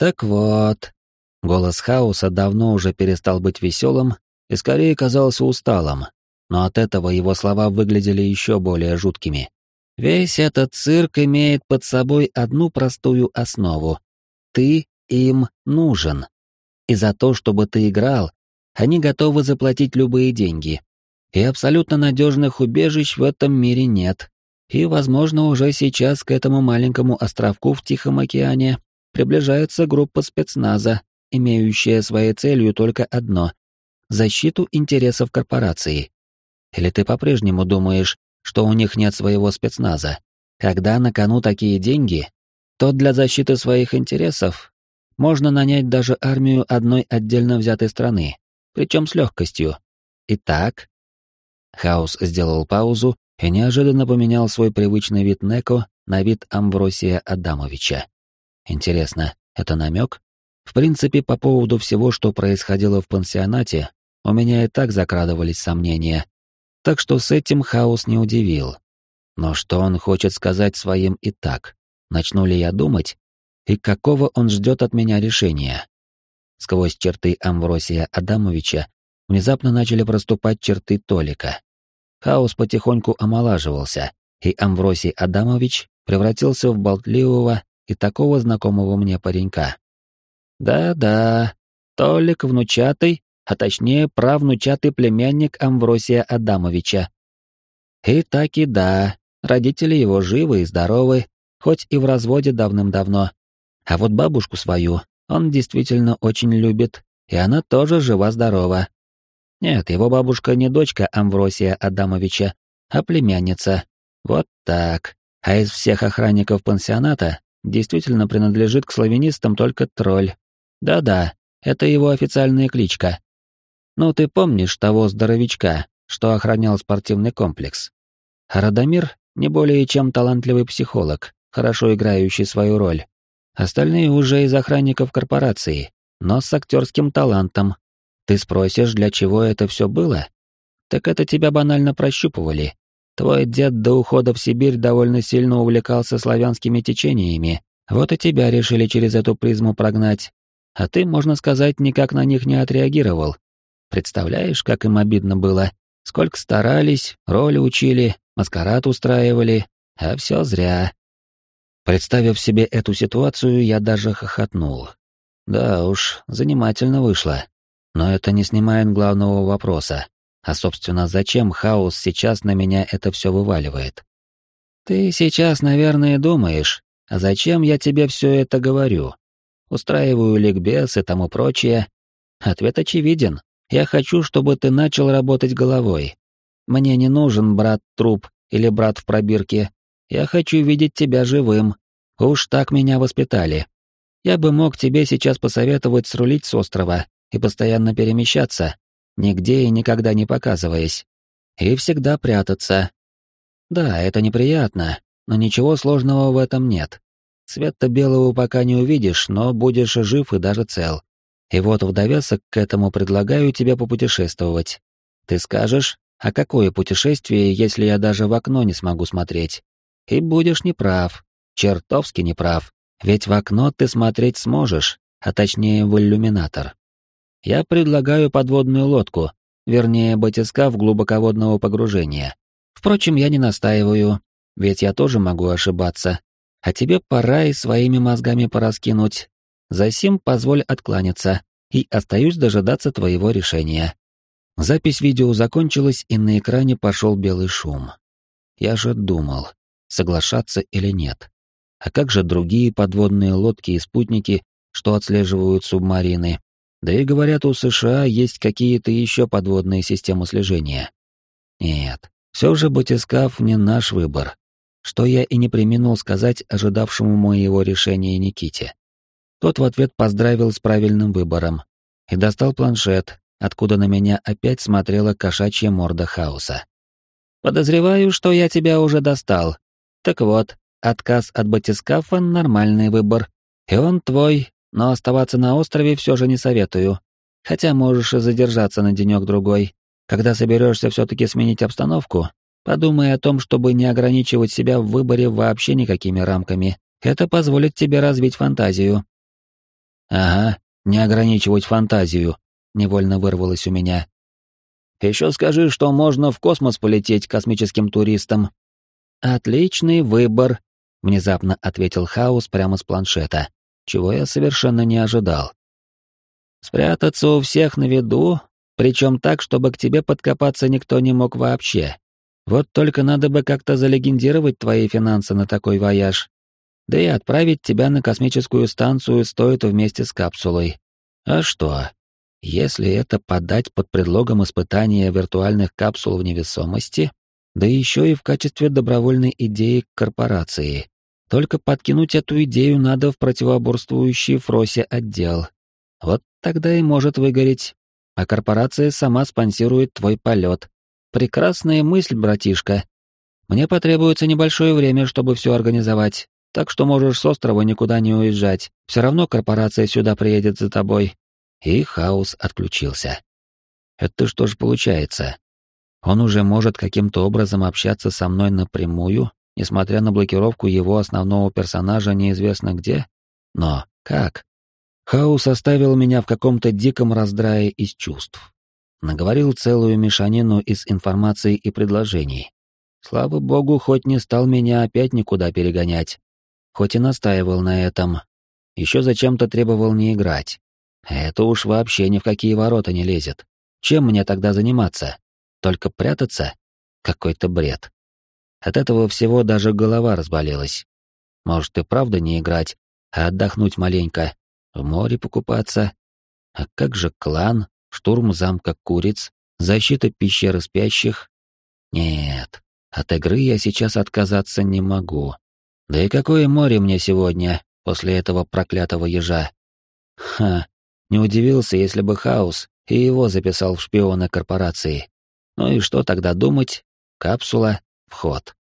Так вот, голос хаоса давно уже перестал быть веселым и скорее казался усталым, но от этого его слова выглядели еще более жуткими. Весь этот цирк имеет под собой одну простую основу. Ты им нужен. И за то, чтобы ты играл, они готовы заплатить любые деньги. И абсолютно надежных убежищ в этом мире нет. И, возможно, уже сейчас к этому маленькому островку в Тихом океане приближается группа спецназа, имеющая своей целью только одно — защиту интересов корпорации. Или ты по-прежнему думаешь, что у них нет своего спецназа? Когда на кону такие деньги, то для защиты своих интересов можно нанять даже армию одной отдельно взятой страны, причем с легкостью. Итак... Хаус сделал паузу и неожиданно поменял свой привычный вид Неко на вид Амвросия Адамовича. Интересно, это намек? В принципе, по поводу всего, что происходило в пансионате, у меня и так закрадывались сомнения, так что с этим хаос не удивил. Но что он хочет сказать своим и так? Начну ли я думать? И какого он ждет от меня решения? Сквозь черты Амвросия Адамовича внезапно начали проступать черты Толика. Хаос потихоньку омолаживался, и Амвросий Адамович превратился в болтливого и такого знакомого мне паренька. Да-да, Толик внучатый а точнее правнучатый племянник Амвросия Адамовича. И так и да, родители его живы и здоровы, хоть и в разводе давным-давно. А вот бабушку свою он действительно очень любит, и она тоже жива-здорова. Нет, его бабушка не дочка Амвросия Адамовича, а племянница. Вот так. А из всех охранников пансионата действительно принадлежит к славянистам только тролль. Да-да, это его официальная кличка. Ну ты помнишь того здоровячка, что охранял спортивный комплекс. Радомир не более чем талантливый психолог, хорошо играющий свою роль. Остальные уже из охранников корпорации, но с актерским талантом. Ты спросишь, для чего это все было? Так это тебя банально прощупывали. Твой дед до ухода в Сибирь довольно сильно увлекался славянскими течениями, вот и тебя решили через эту призму прогнать. А ты, можно сказать, никак на них не отреагировал. Представляешь, как им обидно было? Сколько старались, роли учили, маскарад устраивали, а все зря. Представив себе эту ситуацию, я даже хохотнул. Да уж, занимательно вышло. Но это не снимает главного вопроса. А, собственно, зачем хаос сейчас на меня это все вываливает? Ты сейчас, наверное, думаешь, а зачем я тебе все это говорю? Устраиваю ликбез и тому прочее. Ответ очевиден. Я хочу, чтобы ты начал работать головой. Мне не нужен брат-труп или брат в пробирке. Я хочу видеть тебя живым. Уж так меня воспитали. Я бы мог тебе сейчас посоветовать срулить с острова и постоянно перемещаться, нигде и никогда не показываясь. И всегда прятаться. Да, это неприятно, но ничего сложного в этом нет. Света белого пока не увидишь, но будешь жив и даже цел. И вот в довесок к этому предлагаю тебе попутешествовать. Ты скажешь, а какое путешествие, если я даже в окно не смогу смотреть? И будешь неправ, чертовски неправ, ведь в окно ты смотреть сможешь, а точнее в иллюминатор. Я предлагаю подводную лодку, вернее, батискаф глубоководного погружения. Впрочем, я не настаиваю, ведь я тоже могу ошибаться. А тебе пора и своими мозгами пораскинуть. Засим позволь откланяться, и остаюсь дожидаться твоего решения. Запись видео закончилась, и на экране пошел белый шум. Я же думал, соглашаться или нет. А как же другие подводные лодки и спутники, что отслеживают субмарины? Да и говорят, у США есть какие-то еще подводные системы слежения. Нет, все же батискаф не наш выбор, что я и не преминул сказать ожидавшему моего решения Никите. Тот в ответ поздравил с правильным выбором и достал планшет, откуда на меня опять смотрела кошачья морда хаоса. «Подозреваю, что я тебя уже достал. Так вот, отказ от батискафа — нормальный выбор, и он твой, но оставаться на острове все же не советую. Хотя можешь и задержаться на денек-другой. Когда соберешься все-таки сменить обстановку, подумай о том, чтобы не ограничивать себя в выборе вообще никакими рамками. Это позволит тебе развить фантазию. Ага, не ограничивать фантазию, невольно вырвалось у меня. Еще скажи, что можно в космос полететь космическим туристам. Отличный выбор, внезапно ответил Хаус прямо с планшета чего я совершенно не ожидал. Спрятаться у всех на виду, причем так, чтобы к тебе подкопаться никто не мог вообще. Вот только надо бы как-то залегендировать твои финансы на такой вояж. Да и отправить тебя на космическую станцию стоит вместе с капсулой. А что? Если это подать под предлогом испытания виртуальных капсул в невесомости, да еще и в качестве добровольной идеи к корпорации, только подкинуть эту идею надо в противоборствующий Фросе отдел. Вот тогда и может выгореть. А корпорация сама спонсирует твой полет. Прекрасная мысль, братишка. Мне потребуется небольшое время, чтобы все организовать, так что можешь с острова никуда не уезжать. Все равно корпорация сюда приедет за тобой. И хаос отключился. Это что ж получается? Он уже может каким-то образом общаться со мной напрямую, несмотря на блокировку его основного персонажа неизвестно где? Но как? Хаус оставил меня в каком-то диком раздрае из чувств. Наговорил целую мешанину из информации и предложений. Слава богу, хоть не стал меня опять никуда перегонять. Хоть и настаивал на этом. Еще зачем-то требовал не играть. Это уж вообще ни в какие ворота не лезет. Чем мне тогда заниматься? Только прятаться? Какой-то бред. От этого всего даже голова разболелась. Может и правда не играть, а отдохнуть маленько, в море покупаться. А как же клан, штурм замка куриц, защита пещеры спящих? Нет, от игры я сейчас отказаться не могу. Да и какое море мне сегодня, после этого проклятого ежа? Ха, не удивился, если бы Хаус и его записал в шпионы корпорации. Ну и что тогда думать? Капсула, вход.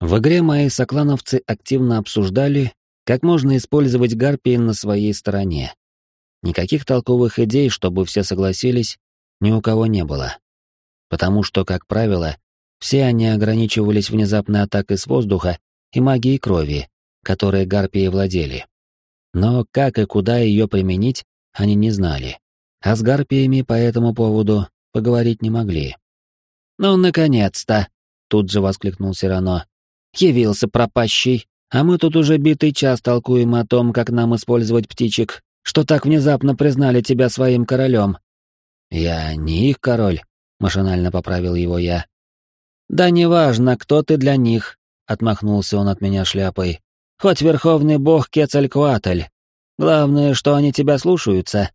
В игре мои соклановцы активно обсуждали, как можно использовать гарпии на своей стороне. Никаких толковых идей, чтобы все согласились, ни у кого не было. Потому что, как правило, все они ограничивались внезапной атакой с воздуха и магией крови, которые гарпии владели. Но как и куда ее применить, они не знали. А с гарпиями по этому поводу поговорить не могли. «Ну, наконец-то!» — тут же воскликнул Сирано. Явился пропащий, а мы тут уже битый час толкуем о том, как нам использовать птичек, что так внезапно признали тебя своим королем. Я не их король, машинально поправил его я. Да неважно, кто ты для них, отмахнулся он от меня шляпой. Хоть верховный бог Кецалькуатль. Главное, что они тебя слушаются.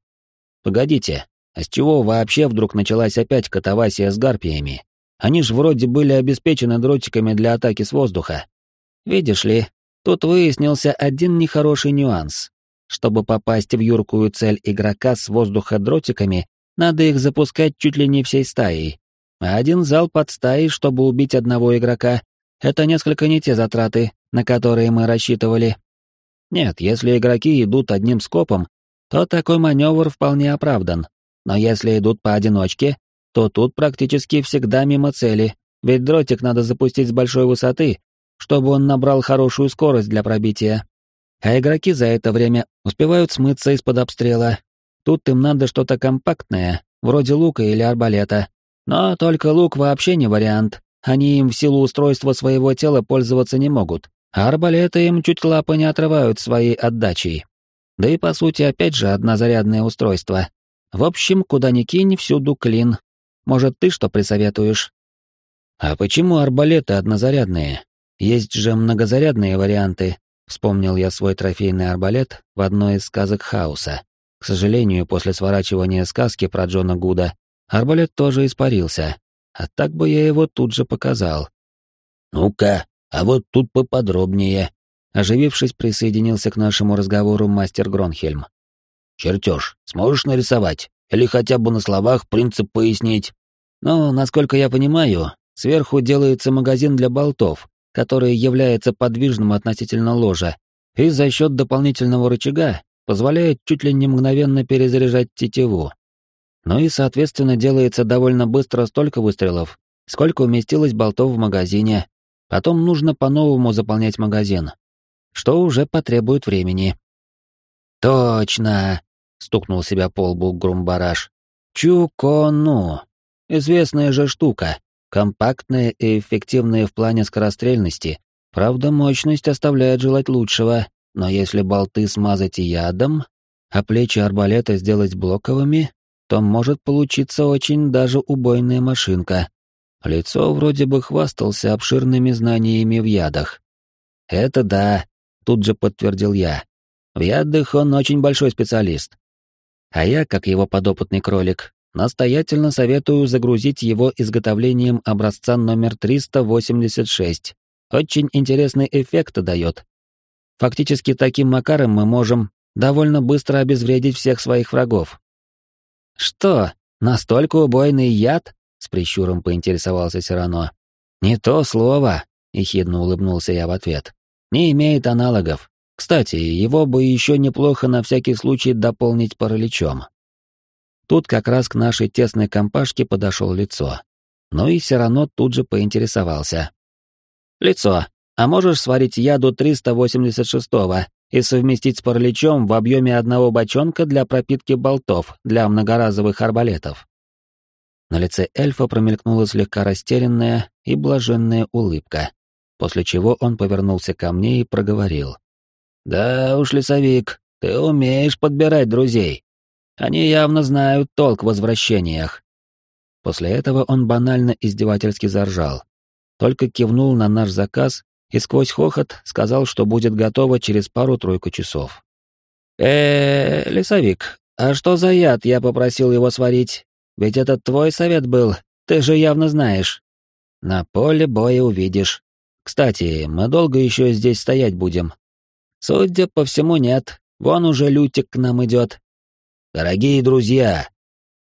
Погодите, а с чего вообще вдруг началась опять катавасия с гарпиями? Они ж вроде были обеспечены дротиками для атаки с воздуха. Видишь ли, тут выяснился один нехороший нюанс. Чтобы попасть в юркую цель игрока с воздуха дротиками, надо их запускать чуть ли не всей стаей. А один зал под стаей, чтобы убить одного игрока, это несколько не те затраты, на которые мы рассчитывали. Нет, если игроки идут одним скопом, то такой маневр вполне оправдан. Но если идут поодиночке, то тут практически всегда мимо цели, ведь дротик надо запустить с большой высоты, чтобы он набрал хорошую скорость для пробития. А игроки за это время успевают смыться из-под обстрела. Тут им надо что-то компактное, вроде лука или арбалета. Но только лук вообще не вариант, они им в силу устройства своего тела пользоваться не могут, а арбалеты им чуть лапы не отрывают своей отдачей. Да и по сути опять же однозарядное устройство. В общем, куда ни кинь, всюду клин, может, ты что присоветуешь? А почему арбалеты однозарядные? Есть же многозарядные варианты. Вспомнил я свой трофейный арбалет в одной из сказок Хауса. К сожалению, после сворачивания сказки про Джона Гуда, арбалет тоже испарился. А так бы я его тут же показал. «Ну-ка, а вот тут поподробнее», Оживившись, присоединился к нашему разговору мастер Гронхельм. «Чертеж сможешь нарисовать?» Или хотя бы на словах принцип пояснить. Но, насколько я понимаю, сверху делается магазин для болтов, который является подвижным относительно ложа, и за счет дополнительного рычага позволяет чуть ли не мгновенно перезаряжать тетиву. Ну и, соответственно, делается довольно быстро столько выстрелов, сколько уместилось болтов в магазине. Потом нужно по-новому заполнять магазин, что уже потребует времени. «Точно!» Стукнул себя по лбу Грумбараш. Чукону. Известная же штука. Компактная и эффективная в плане скорострельности. Правда, мощность оставляет желать лучшего, но если болты смазать ядом, а плечи арбалета сделать блоковыми, то может получиться очень даже убойная машинка. Лицо вроде бы хвастался обширными знаниями в ядах. «Это да», — тут же подтвердил я. «В ядах он очень большой специалист. А я, как его подопытный кролик, настоятельно советую загрузить его изготовлением образца номер 386. Очень интересный эффект дает. Фактически таким макаром мы можем довольно быстро обезвредить всех своих врагов. «Что, настолько убойный яд?» — с прищуром поинтересовался Сирано. «Не то слово», — ехидно улыбнулся я в ответ. «Не имеет аналогов. Кстати, его бы еще неплохо на всякий случай дополнить параличом. Тут как раз к нашей тесной компашке подошел лицо. Но и все равно тут же поинтересовался. «Лицо, а можешь сварить яду 386-го и совместить с параличом в объеме одного бочонка для пропитки болтов для многоразовых арбалетов?» На лице эльфа промелькнула слегка растерянная и блаженная улыбка, после чего он повернулся ко мне и проговорил. «Да уж, лесовик, ты умеешь подбирать друзей. Они явно знают толк в возвращениях». После этого он банально издевательски заржал. Только кивнул на наш заказ и сквозь хохот сказал, что будет готово через пару-тройку часов. э, лесовик, а что за яд я попросил его сварить? Ведь это твой совет был, ты же явно знаешь. На поле боя увидишь. Кстати, мы долго еще здесь стоять будем, Судя по всему, нет. Вон уже Лютик к нам идет. Дорогие друзья!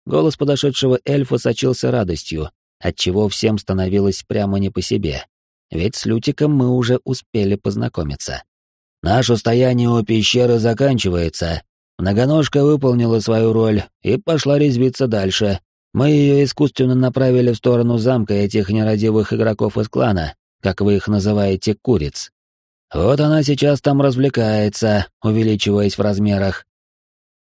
Голос подошедшего эльфа сочился радостью, отчего всем становилось прямо не по себе. Ведь с Лютиком мы уже успели познакомиться. Наше стояние у пещеры заканчивается. Многоножка выполнила свою роль и пошла резвиться дальше. Мы ее искусственно направили в сторону замка этих нерадивых игроков из клана, как вы их называете, куриц. Вот она сейчас там развлекается, увеличиваясь в размерах.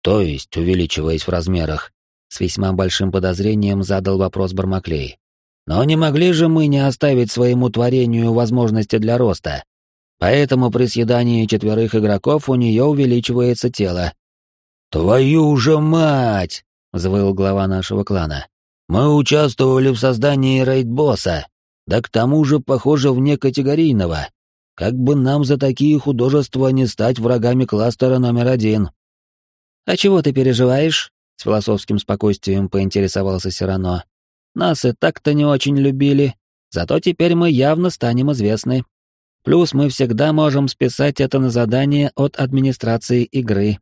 То есть, увеличиваясь в размерах, с весьма большим подозрением задал вопрос Бармаклей. Но не могли же мы не оставить своему творению возможности для роста. Поэтому при съедании четверых игроков у нее увеличивается тело. «Твою же мать!» — взвыл глава нашего клана. «Мы участвовали в создании рейд-босса, да к тому же, похоже, вне категорийного. Как бы нам за такие художества не стать врагами кластера номер один». «А чего ты переживаешь?» — с философским спокойствием поинтересовался Сирано. «Нас и так-то не очень любили, зато теперь мы явно станем известны. Плюс мы всегда можем списать это на задание от администрации игры.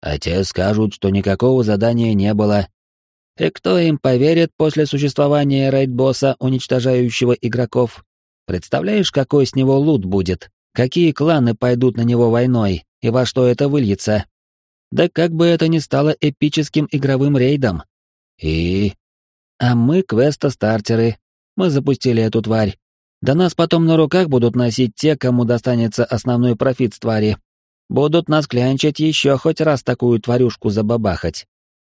А те скажут, что никакого задания не было. И кто им поверит после существования рейд-босса, уничтожающего игроков? Представляешь, какой с него лут будет? Какие кланы пойдут на него войной, и во что это выльется? Да как бы это ни стало эпическим игровым рейдом. И... А мы квеста-стартеры. Мы запустили эту тварь. Да нас потом на руках будут носить те, кому достанется основной профит с твари. Будут нас клянчить еще хоть раз такую тварюшку забабахать.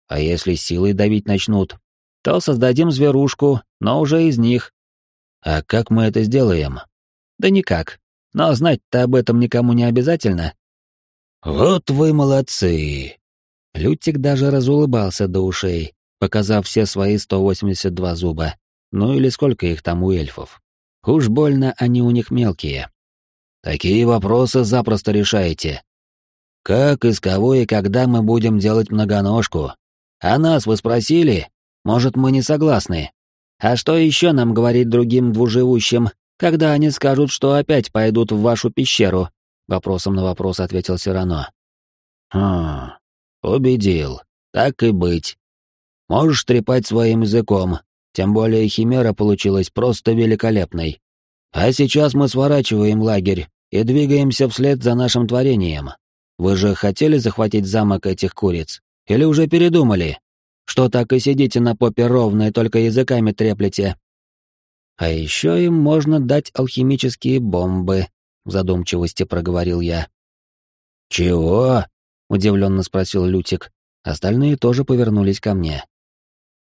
А если силой давить начнут, то создадим зверушку, но уже из них. А как мы это сделаем? Да никак. Но знать-то об этом никому не обязательно. Вот вы молодцы. Лютик даже разулыбался до ушей, показав все свои 182 зуба. Ну или сколько их там у эльфов. Уж больно они у них мелкие. Такие вопросы запросто решаете. Как, из кого и когда мы будем делать многоножку? А нас вы спросили? Может, мы не согласны? А что еще нам говорить другим двуживущим, когда они скажут, что опять пойдут в вашу пещеру? Вопросом на вопрос ответил Сирано. Хм, убедил. Так и быть. Можешь трепать своим языком, тем более химера получилась просто великолепной. А сейчас мы сворачиваем лагерь и двигаемся вслед за нашим творением. Вы же хотели захватить замок этих куриц? Или уже передумали? Что так и сидите на попе ровно и только языками треплете? А еще им можно дать алхимические бомбы, в задумчивости проговорил я. Чего? удивленно спросил Лютик. Остальные тоже повернулись ко мне.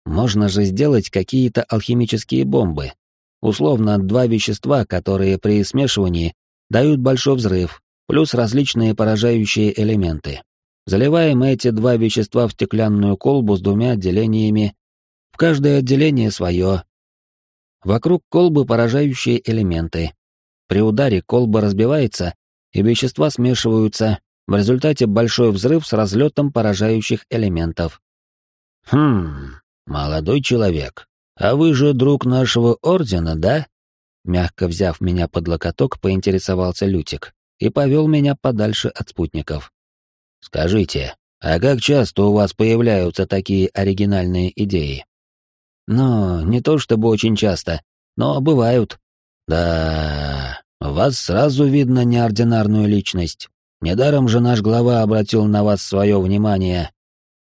Можно же сделать какие-то алхимические бомбы. Условно, два вещества, которые при смешивании дают большой взрыв, плюс различные поражающие элементы. Заливаем эти два вещества в стеклянную колбу с двумя отделениями. В каждое отделение свое. Вокруг колбы поражающие элементы. При ударе колба разбивается, и вещества смешиваются, в результате большой взрыв с разлетом поражающих элементов. Хм, «Молодой человек, а вы же друг нашего ордена, да?» Мягко взяв меня под локоток, поинтересовался Лютик и повел меня подальше от спутников. «Скажите, а как часто у вас появляются такие оригинальные идеи?» «Ну, не то чтобы очень часто, но бывают». «Да, у вас сразу видно неординарную личность. Недаром же наш глава обратил на вас свое внимание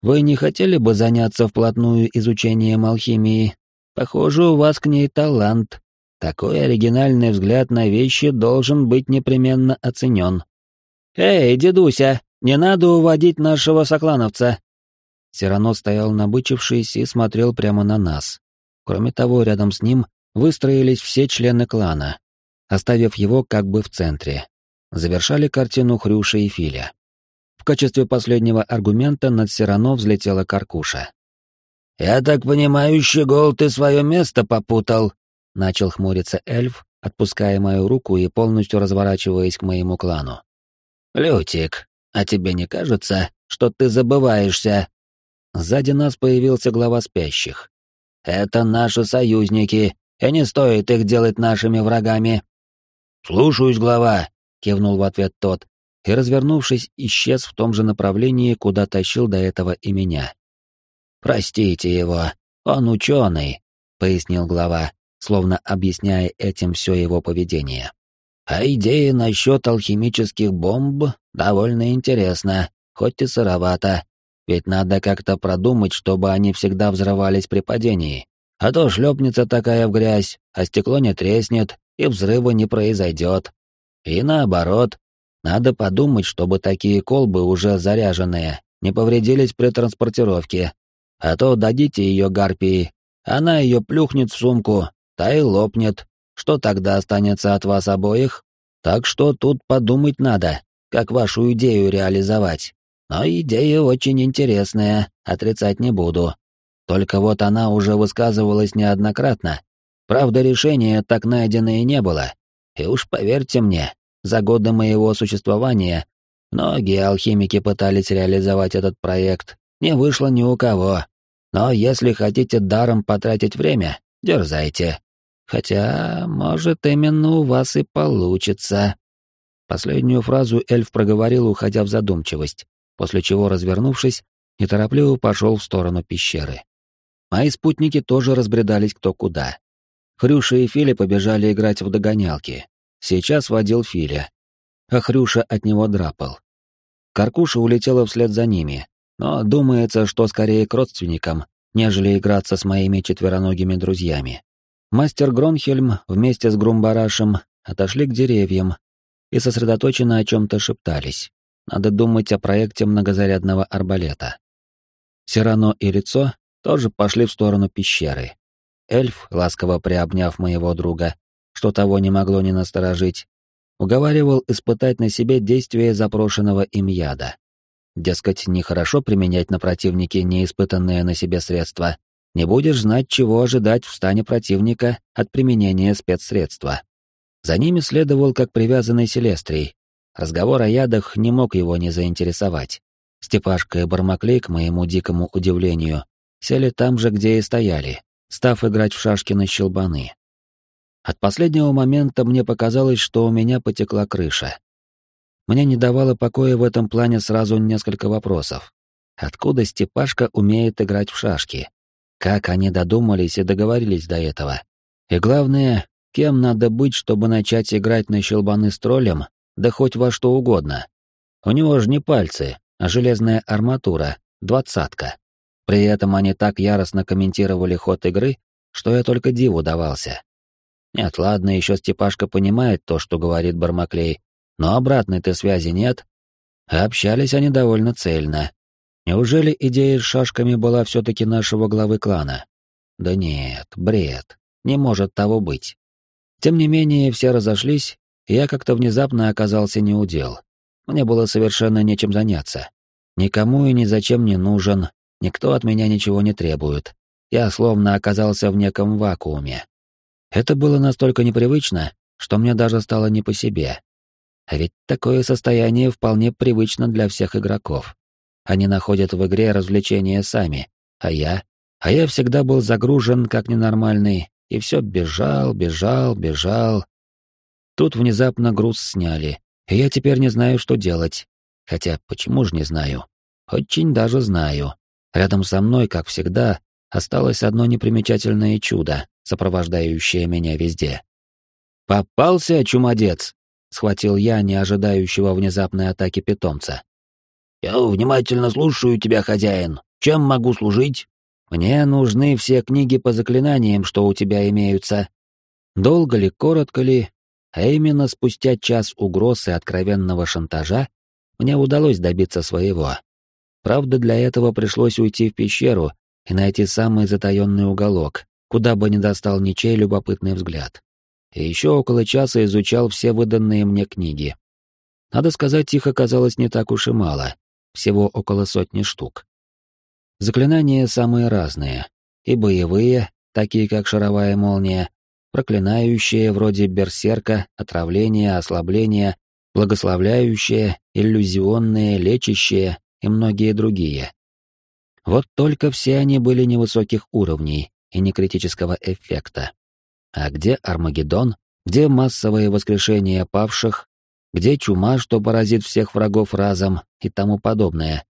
вы не хотели бы заняться вплотную изучением алхимии? Похоже, у вас к ней талант. Такой оригинальный взгляд на вещи должен быть непременно оценен. «Эй, дедуся, не надо уводить нашего соклановца!» Сирано стоял набычившись и смотрел прямо на нас. Кроме того, рядом с ним выстроились все члены клана, оставив его как бы в центре. Завершали картину Хрюша и Филя. В качестве последнего аргумента над Сирано взлетела Каркуша. «Я так понимаю, Щегол, ты свое место попутал», — начал хмуриться эльф, отпуская мою руку и полностью разворачиваясь к моему клану. «Лютик, а тебе не кажется, что ты забываешься?» Сзади нас появился глава спящих. «Это наши союзники, и не стоит их делать нашими врагами». «Слушаюсь, глава», — кивнул в ответ тот, и, развернувшись, исчез в том же направлении, куда тащил до этого и меня. «Простите его, он ученый. пояснил глава, словно объясняя этим все его поведение. А идея насчет алхимических бомб довольно интересна, хоть и сыровата. Ведь надо как-то продумать, чтобы они всегда взрывались при падении. А то шлепнется такая в грязь, а стекло не треснет, и взрыва не произойдет. И наоборот, надо подумать, чтобы такие колбы, уже заряженные, не повредились при транспортировке. А то дадите ее гарпии, она ее плюхнет в сумку, та и лопнет. Что тогда останется от вас обоих? Так что тут подумать надо, как вашу идею реализовать. Но идея очень интересная, отрицать не буду. Только вот она уже высказывалась неоднократно. Правда, решения так найденное не было. И уж поверьте мне, за годы моего существования многие алхимики пытались реализовать этот проект. Не вышло ни у кого. Но если хотите даром потратить время, дерзайте. Хотя, может, именно у вас и получится. Последнюю фразу эльф проговорил, уходя в задумчивость, после чего, развернувшись, неторопливо пошел в сторону пещеры. Мои спутники тоже разбредались кто куда. Хрюша и Филя побежали играть в догонялки, Сейчас водил Филя, а Хрюша от него драпал. Каркуша улетела вслед за ними, но думается, что скорее к родственникам, нежели играться с моими четвероногими друзьями. Мастер Гронхельм вместе с Грумбарашем отошли к деревьям и сосредоточенно о чем-то шептались. Надо думать о проекте многозарядного арбалета. Сирано и Лицо тоже пошли в сторону пещеры. Эльф, ласково приобняв моего друга, что того не могло не насторожить, уговаривал испытать на себе действие запрошенного им яда. Дескать, нехорошо применять на противнике неиспытанные на себе средства. Не будешь знать, чего ожидать в стане противника от применения спецсредства. За ними следовал как привязанный Селестрий. Разговор о ядах не мог его не заинтересовать. Степашка и Бармаклей, к моему дикому удивлению, сели там же, где и стояли, став играть в шашки на щелбаны. От последнего момента мне показалось, что у меня потекла крыша. Мне не давало покоя в этом плане сразу несколько вопросов. Откуда Степашка умеет играть в шашки? Как они додумались и договорились до этого? И главное, кем надо быть, чтобы начать играть на щелбаны с троллем, да хоть во что угодно? У него же не пальцы, а железная арматура, двадцатка. При этом они так яростно комментировали ход игры, что я только диву давался. Нет, ладно, еще Степашка понимает то, что говорит Бармаклей, но обратной-то связи нет. Общались они довольно цельно. Неужели идея с шашками была все-таки нашего главы клана? Да нет, бред. Не может того быть. Тем не менее, все разошлись, и я как-то внезапно оказался неудел. Мне было совершенно нечем заняться. Никому и ни зачем не нужен, никто от меня ничего не требует. Я словно оказался в неком вакууме. Это было настолько непривычно, что мне даже стало не по себе. А ведь такое состояние вполне привычно для всех игроков. Они находят в игре развлечения сами, а я... А я всегда был загружен как ненормальный, и все бежал, бежал, бежал. Тут внезапно груз сняли, и я теперь не знаю, что делать. Хотя, почему же не знаю? Очень даже знаю. Рядом со мной, как всегда, осталось одно непримечательное чудо, сопровождающее меня везде. «Попался, чумодец!» — схватил я не ожидающего внезапной атаки питомца. «Я внимательно слушаю тебя, хозяин. Чем могу служить?» «Мне нужны все книги по заклинаниям, что у тебя имеются. Долго ли, коротко ли, а именно спустя час угроз и откровенного шантажа мне удалось добиться своего. Правда, для этого пришлось уйти в пещеру и найти самый затаенный уголок, куда бы ни достал ничей любопытный взгляд. И еще около часа изучал все выданные мне книги. Надо сказать, их оказалось не так уж и мало, всего около сотни штук. Заклинания самые разные, и боевые, такие как шаровая молния, проклинающие вроде берсерка, отравление, ослабление, благословляющие, иллюзионные, лечащие и многие другие. Вот только все они были невысоких уровней и некритического эффекта. А где Армагеддон? Где массовое воскрешение павших? Где чума, что поразит всех врагов разом и тому подобное?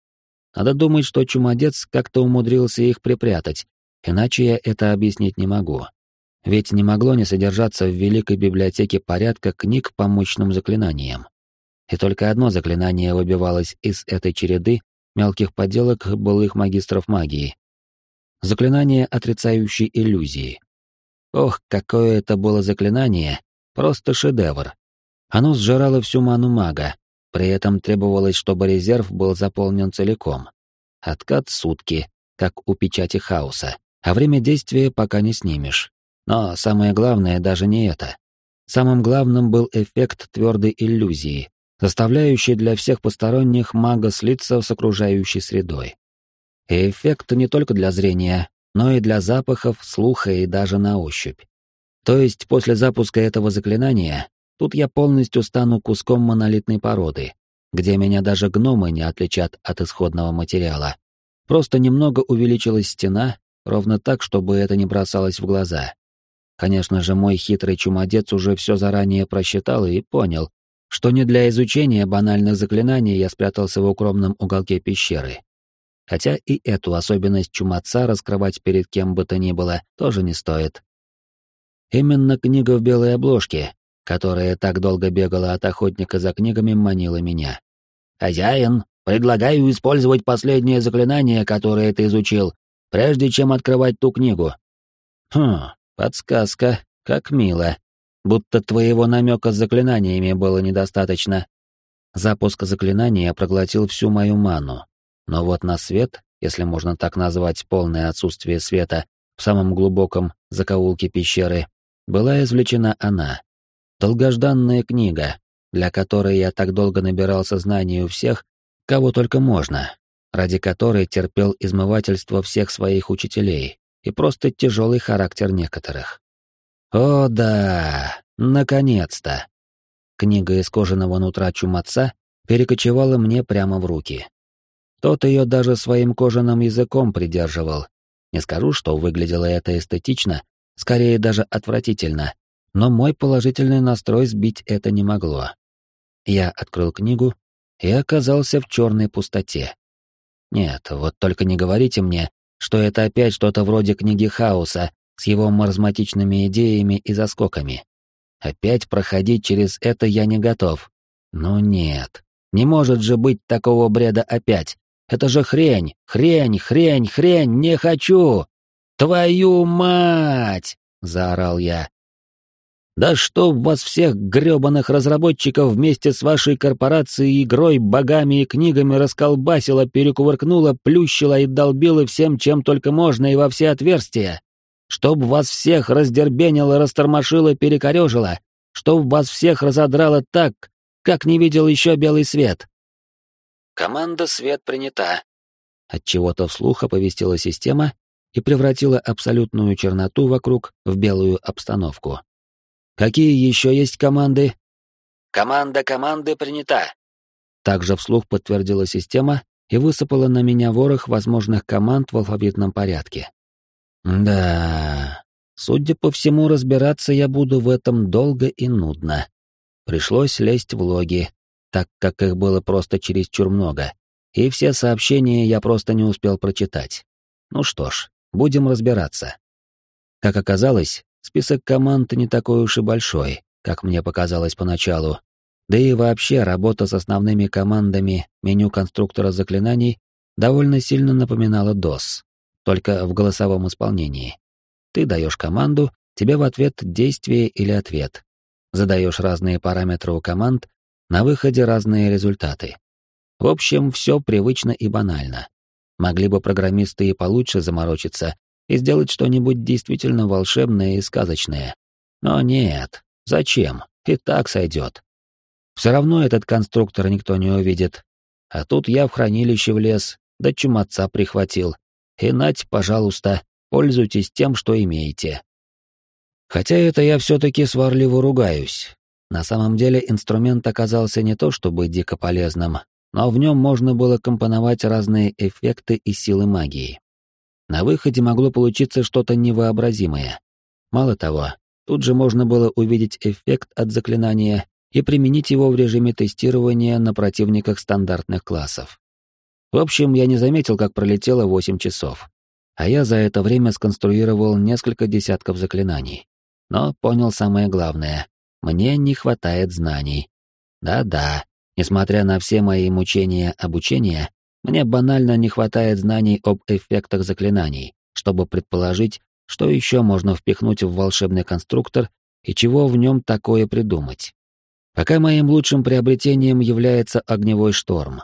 Надо думать, что чумодец как-то умудрился их припрятать, Иначе я это объяснить не могу. Ведь не могло не содержаться в великой библиотеке порядка книг по мощным заклинаниям. И только одно заклинание выбивалось из этой череды мелких подделок былых магистров магии. Заклинание, отрицающее иллюзии. Ох, какое это было заклинание, просто шедевр. Оно сжирало всю ману мага, при этом требовалось, чтобы резерв был заполнен целиком. Откат сутки, как у печати хаоса, а время действия пока не снимешь. Но самое главное даже не это. Самым главным был эффект твердой иллюзии, заставляющий для всех посторонних мага слиться с окружающей средой. И эффект не только для зрения, но и для запахов, слуха и даже на ощупь. То есть после запуска этого заклинания, тут я полностью стану куском монолитной породы, где меня даже гномы не отличат от исходного материала. Просто немного увеличилась стена, ровно так, чтобы это не бросалось в глаза. Конечно же, мой хитрый чумодец уже все заранее просчитал и понял, что не для изучения банальных заклинаний я спрятался в укромном уголке пещеры. Хотя и эту особенность чумаца раскрывать перед кем бы то ни было тоже не стоит. Именно книга в белой обложке, которая так долго бегала от охотника за книгами, манила меня. «Хозяин, предлагаю использовать последнее заклинание, которое ты изучил, прежде чем открывать ту книгу». «Хм, подсказка, как мило. Будто твоего намека с заклинаниями было недостаточно». Запуск заклинания проглотил всю мою ману, но вот на свет, если можно так назвать полное отсутствие света, в самом глубоком закоулке пещеры, была извлечена она. Долгожданная книга, для которой я так долго набирался знаний у всех, кого только можно, ради которой терпел измывательство всех своих учителей и просто тяжелый характер некоторых. О да, наконец-то! Книга из кожаного нутра чумаца перекочевала мне прямо в руки. Тот ее даже своим кожаным языком придерживал. Не скажу, что выглядело это эстетично, скорее даже отвратительно, но мой положительный настрой сбить это не могло. Я открыл книгу и оказался в черной пустоте. Нет, вот только не говорите мне, что это опять что-то вроде книги хаоса с его маразматичными идеями и заскоками. Опять проходить через это я не готов. Ну нет, не может же быть такого бреда опять. Это же хрень, хрень, хрень, хрень, не хочу! Твою мать! заорал я. Да чтоб вас всех грёбаных разработчиков вместе с вашей корпорацией, игрой, богами и книгами расколбасило, перекувыркнуло, плющило и долбило всем, чем только можно и во все отверстия. Чтоб вас всех раздербенило, растормошило, перекорёжило. Чтоб вас всех разодрало так, как не видел еще белый свет. Команда «Свет» принята. От чего-то вслух оповестила система и превратила абсолютную черноту вокруг в белую обстановку. Какие еще есть команды? Команда команды принята. Также вслух подтвердила система и высыпала на меня ворох возможных команд в алфавитном порядке. Да, судя по всему, разбираться я буду в этом долго и нудно. Пришлось лезть в логи, так как их было просто чересчур много, и все сообщения я просто не успел прочитать. Ну что ж, будем разбираться. Как оказалось, список команд не такой уж и большой, как мне показалось поначалу. Да и вообще работа с основными командами меню конструктора заклинаний довольно сильно напоминала DOS, только в голосовом исполнении. Ты даешь команду, тебе в ответ действие или ответ. Задаешь разные параметры у команд, на выходе разные результаты. В общем, все привычно и банально. Могли бы программисты и получше заморочиться и сделать что-нибудь действительно волшебное и сказочное. Но нет, зачем? И так сойдет. Все равно этот конструктор никто не увидит. А тут я в хранилище влез, да чумаца прихватил. И нать, пожалуйста, пользуйтесь тем, что имеете. Хотя это я все-таки сварливо ругаюсь. На самом деле инструмент оказался не то чтобы дико полезным, но в нем можно было компоновать разные эффекты и силы магии. На выходе могло получиться что-то невообразимое. Мало того, тут же можно было увидеть эффект от заклинания и применить его в режиме тестирования на противниках стандартных классов. В общем, я не заметил, как пролетело 8 часов. а я за это время сконструировал несколько десятков заклинаний. Но понял самое главное — мне не хватает знаний. Да-да, несмотря на все мои мучения обучения, мне банально не хватает знаний об эффектах заклинаний, чтобы предположить, что еще можно впихнуть в волшебный конструктор и чего в нем такое придумать. Пока моим лучшим приобретением является огневой шторм.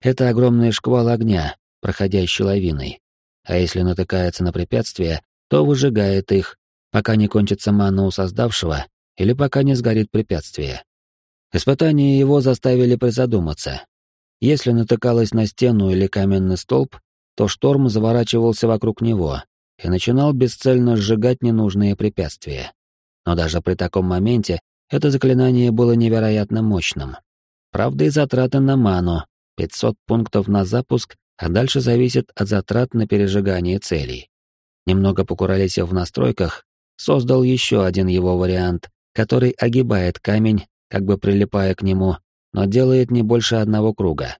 Это огромный шквал огня, проходящий лавиной. А если натыкается на препятствия, то выжигает их, пока не кончится мана у создавшего или пока не сгорит препятствие. Испытания его заставили призадуматься. Если натыкалось на стену или каменный столб, то шторм заворачивался вокруг него и начинал бесцельно сжигать ненужные препятствия. Но даже при таком моменте это заклинание было невероятно мощным. Правда, и затраты на ману, 500 пунктов на запуск, а дальше зависит от затрат на пережигание целей. Немного покуролесив в настройках, создал еще один его вариант, который огибает камень, как бы прилипая к нему, но делает не больше одного круга.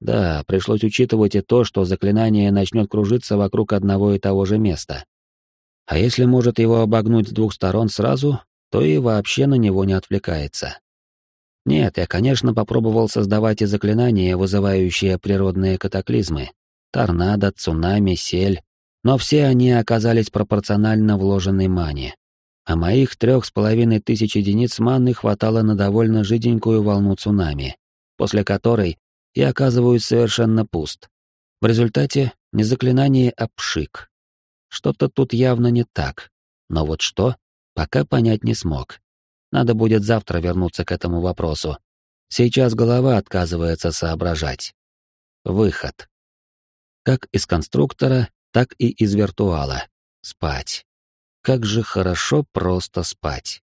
Да, пришлось учитывать и то, что заклинание начнет кружиться вокруг одного и того же места. А если может его обогнуть с двух сторон сразу, то и вообще на него не отвлекается. Нет, я, конечно, попробовал создавать и заклинания, вызывающие природные катаклизмы. Торнадо, цунами, сель. Но все они оказались пропорционально вложенной мане. А моих трех с половиной тысяч единиц маны хватало на довольно жиденькую волну цунами, после которой я оказываюсь совершенно пуст. В результате не заклинание, а пшик. Что-то тут явно не так. Но вот что, пока понять не смог. Надо будет завтра вернуться к этому вопросу. Сейчас голова отказывается соображать. Выход. Как из конструктора, так и из виртуала. Спать. Как же хорошо просто спать.